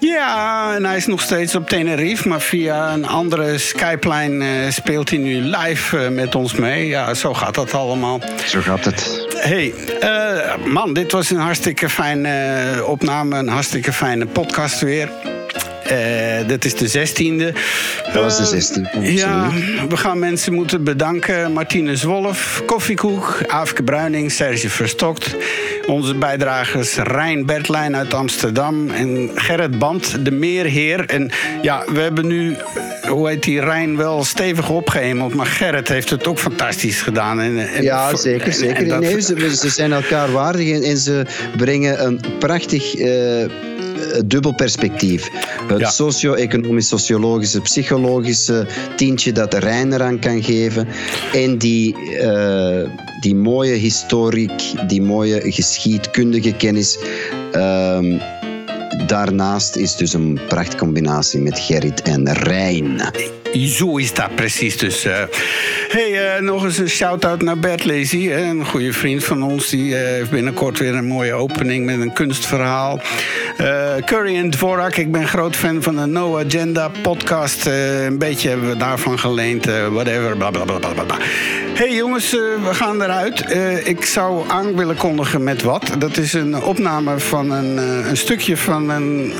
Ja, en hij is nog steeds op Tenerife, maar via een andere Skype-lijn eh, speelt hij nu live met ons mee. Ja, zo gaat dat allemaal. Zo gaat het. Hey, man, dit was een hartstikke fijne opname, een hartstikke fijne podcast weer. Eh, dit is de zestiende. Dat was de 16. Ja, we gaan mensen moeten bedanken. Martinez Wolf, Koffiekoek, Aafke Bruining, Serge Verstokt. Onze bijdragers Rijn Bertlijn uit Amsterdam en Gerrit Band, de Meerheer. En ja, we hebben nu, eh, hoe heet die, Rijn wel stevig opgehemeld. Maar Gerrit heeft het ook fantastisch gedaan. En, en- Ja, zeker. en- zeker. en dat- Nee, ze, ze zijn elkaar waardig en, en ze brengen een prachtig eh, dubbel perspectief. Het Ja. socio-economisch, sociologische, psychologische tientje dat Rijn eraan kan geven. En die, eh, die mooie historiek, die mooie geschiedkundige kennis. Ehm, daarnaast is dus een prachtcombinatie met Gerrit en Rijn. Zo is dat precies. Dus, eh hey, eh, nog eens een shout-out naar Bert Lazy. Een goede vriend van ons. Die eh, heeft binnenkort weer een mooie opening met een kunstverhaal. Eh, Curry en Dvorak. Ik ben groot fan van de No Agenda podcast. Eh, een beetje hebben we daarvan geleend. eh, whatever, bla bla bla bla bla. hey, jongens, we gaan eruit. Ik zou aan willen kondigen met wat. Dat is een opname van een, een stukje van een...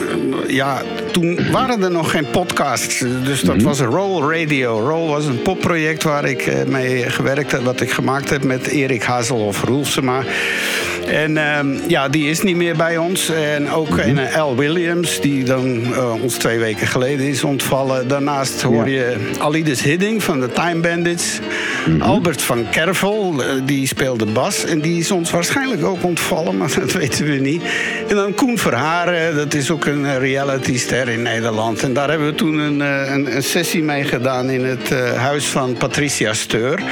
ja, toen waren er nog geen podcasts. Dus dat was Roll Radio. Roll was een popproject waar ik mee gewerkt heb. Wat ik gemaakt heb met Erik Hazel of Roelsema. En ehm, ja, die is niet meer bij ons. En ook een eh, L. Williams, die dan eh, ons twee weken geleden is ontvallen. Daarnaast hoor je Alides Hidding van de Time Bandits. Albert van Kervel, eh, die speelde bas. En die is ons waarschijnlijk ook ontvallen, maar dat weten we niet. En dan Koen Verharen, dat is ook een eh, realityster in Nederland. En daar hebben we toen een, eh, een, een sessie mee gedaan in het eh, huis van Patricia Steur.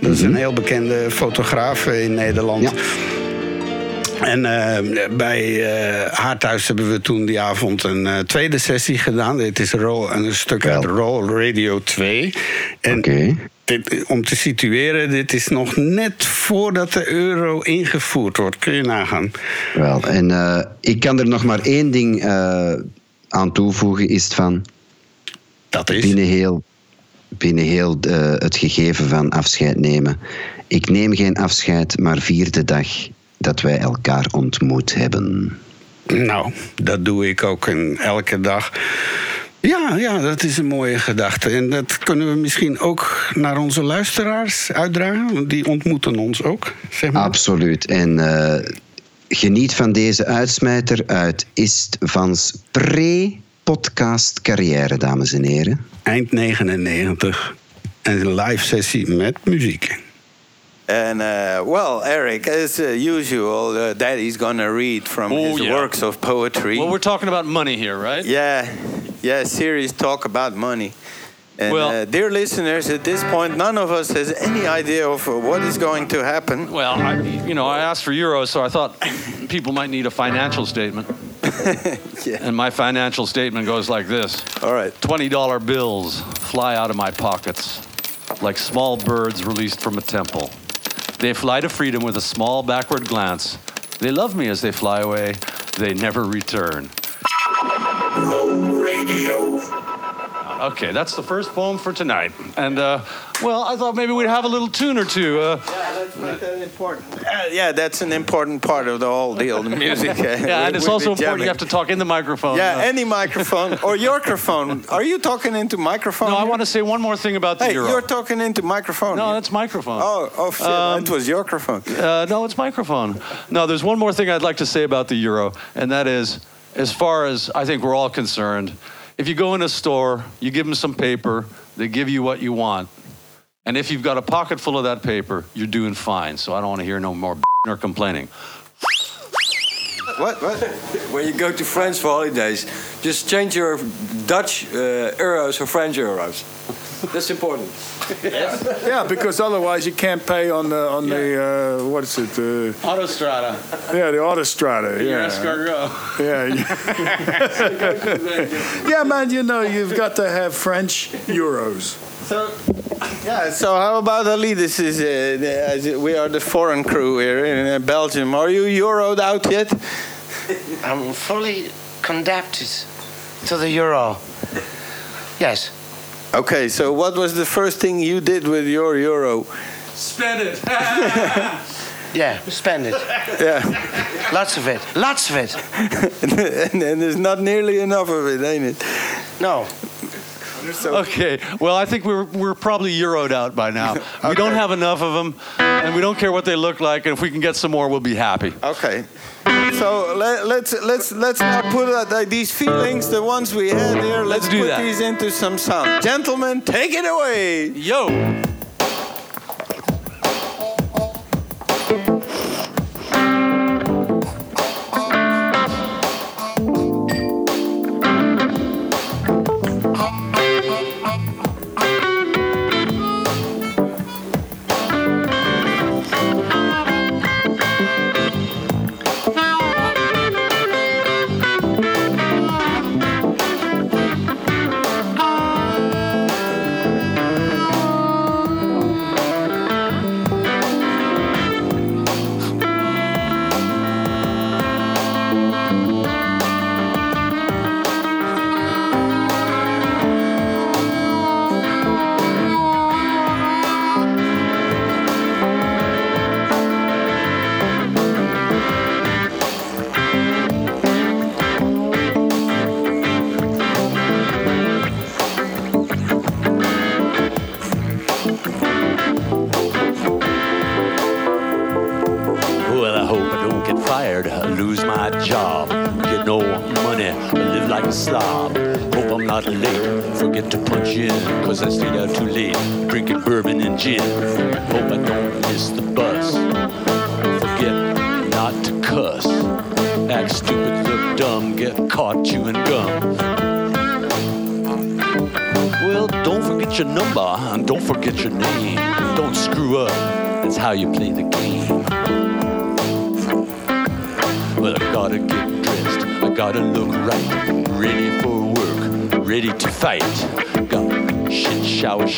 Dat is een heel bekende fotograaf eh, in Nederland. En eh, bij eh, haar thuis hebben we toen die avond een eh, tweede sessie gedaan. Dit is Roll, een stuk uit Roll Radio 2. En dit, om te situeren, dit is nog net voordat de euro ingevoerd wordt. Kun je nagaan. Wel, en ik kan er nog maar één ding aan toevoegen, is het van... Dat is? Binnen heel, binnen heel het gegeven van afscheid nemen. Ik neem geen afscheid, maar vier de dag dat wij elkaar ontmoet hebben. Nou, dat doe ik ook en elke dag. Ja, ja, dat is een mooie gedachte. En dat kunnen we misschien ook naar onze luisteraars uitdragen. Want die ontmoeten ons ook, zeg maar. Absoluut. En eh, geniet van deze uitsmijter uit Ist Vans pre-podcast carrière, dames en heren. Eind 99. En een live sessie met muziek. And uh, well, Eric, as uh, usual, uh, Daddy's gonna read from Oh, his yeah. works of poetry. Well, we're talking about money here, right? Yeah, yeah, serious talk about money. And Well- uh, dear listeners, at this point, none of us has any idea of uh, what is going to happen. Well, I, you know, I asked for euros, so I thought people might need a financial statement. And my financial statement goes like this. All right. $20 bills fly out of my pockets like small birds released from a temple. They fly to freedom with a small backward glance. They love me as they fly away. They never return. Okay, that's the first poem for tonight. And, uh, well, I thought maybe we'd have a little tune or two. Uh, let's make that important. Uh, yeah, that's an important part of the whole deal, the music. uh, yeah, and it's also important jamming. you have to talk in the microphone. Yeah, Uh, any microphone or your microphone. Are you talking into microphone? No, I want to say one more thing about the Hey, euro. you're talking into microphone. No, here. that's microphone. Oh, oh shit! Um, that was your microphone. Uh, no, it's microphone. No, there's one more thing I'd like to say about the euro, and that is, as far as I think we're all concerned, if you go in a store, you give them some paper, they give you what you want, and if you've got a pocket full of that paper, you're doing fine. So I don't want to hear no more or complaining. What? What? When you go to France for holidays, just change your Dutch uh, euros for French euros. That's important. yes. Yeah, because otherwise you can't pay on the on the uh, what is it? Uh, Autostrada. yeah, the autostrada. Your Yeah. escargot. Yeah. yeah, man. You know you've got to have French euros. So, yeah. So how about Ali? This is uh, the, as we are the foreign crew here in uh, Belgium. Are you euroed out yet? I'm fully adapted to the euro. Yes. Okay. So what was the first thing you did with your euro? Spend it. Yeah, spend it. Yeah. Lots of it. Lots of it. and, and there's not nearly enough of it, ain't it? No. Okay, well, I think we're, we're probably euroed out by now. We don't have enough of them, and we don't care what they look like, and if we can get some more, we'll be happy. Okay. So let, let's let's let's now put uh, these feelings, the ones we had here. Let's, do put that. these into some sound. Gentlemen, take it away. Yo.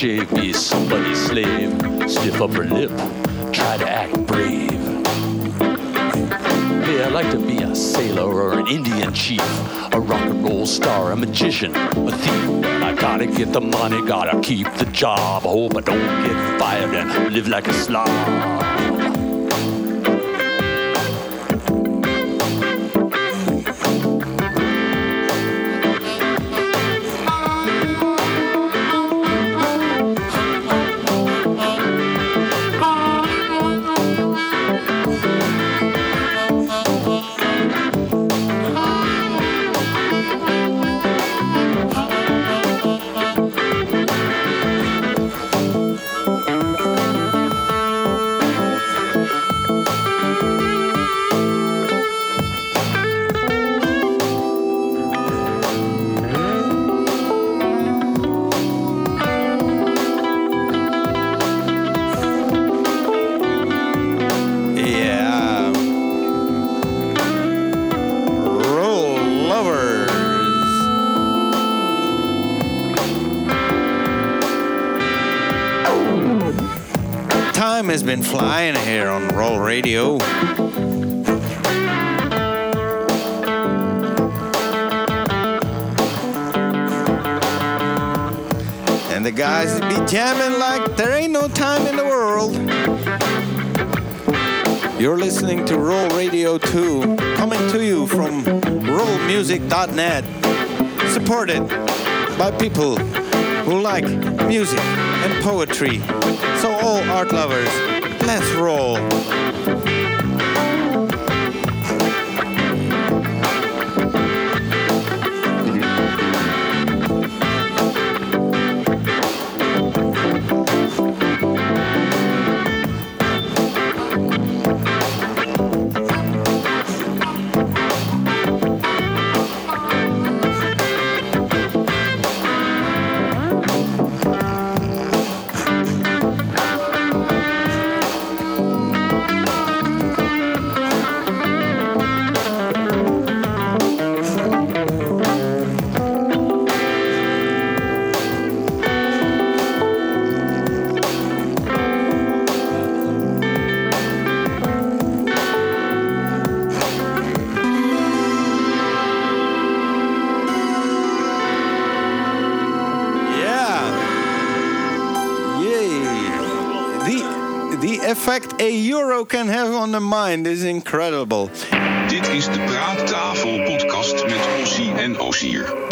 Shave, be somebody's slave, stiff upper lip, try to act brave. Hey, I'd like to be a sailor or an Indian chief, a rock and roll star, a magician, a thief. I gotta get the money, gotta keep the job. Hope I don't get fired and live like a slob. Been flying here on Roll Radio. And the guys be jamming like there ain't no time in the world. You're listening to Roll Radio 2, coming to you from rollmusic.net, supported by people who like music and poetry. So, all art lovers, let's roll. A euro can have on the mind is incredible. Dit is de Praattafel podcast met Ossie en Osier.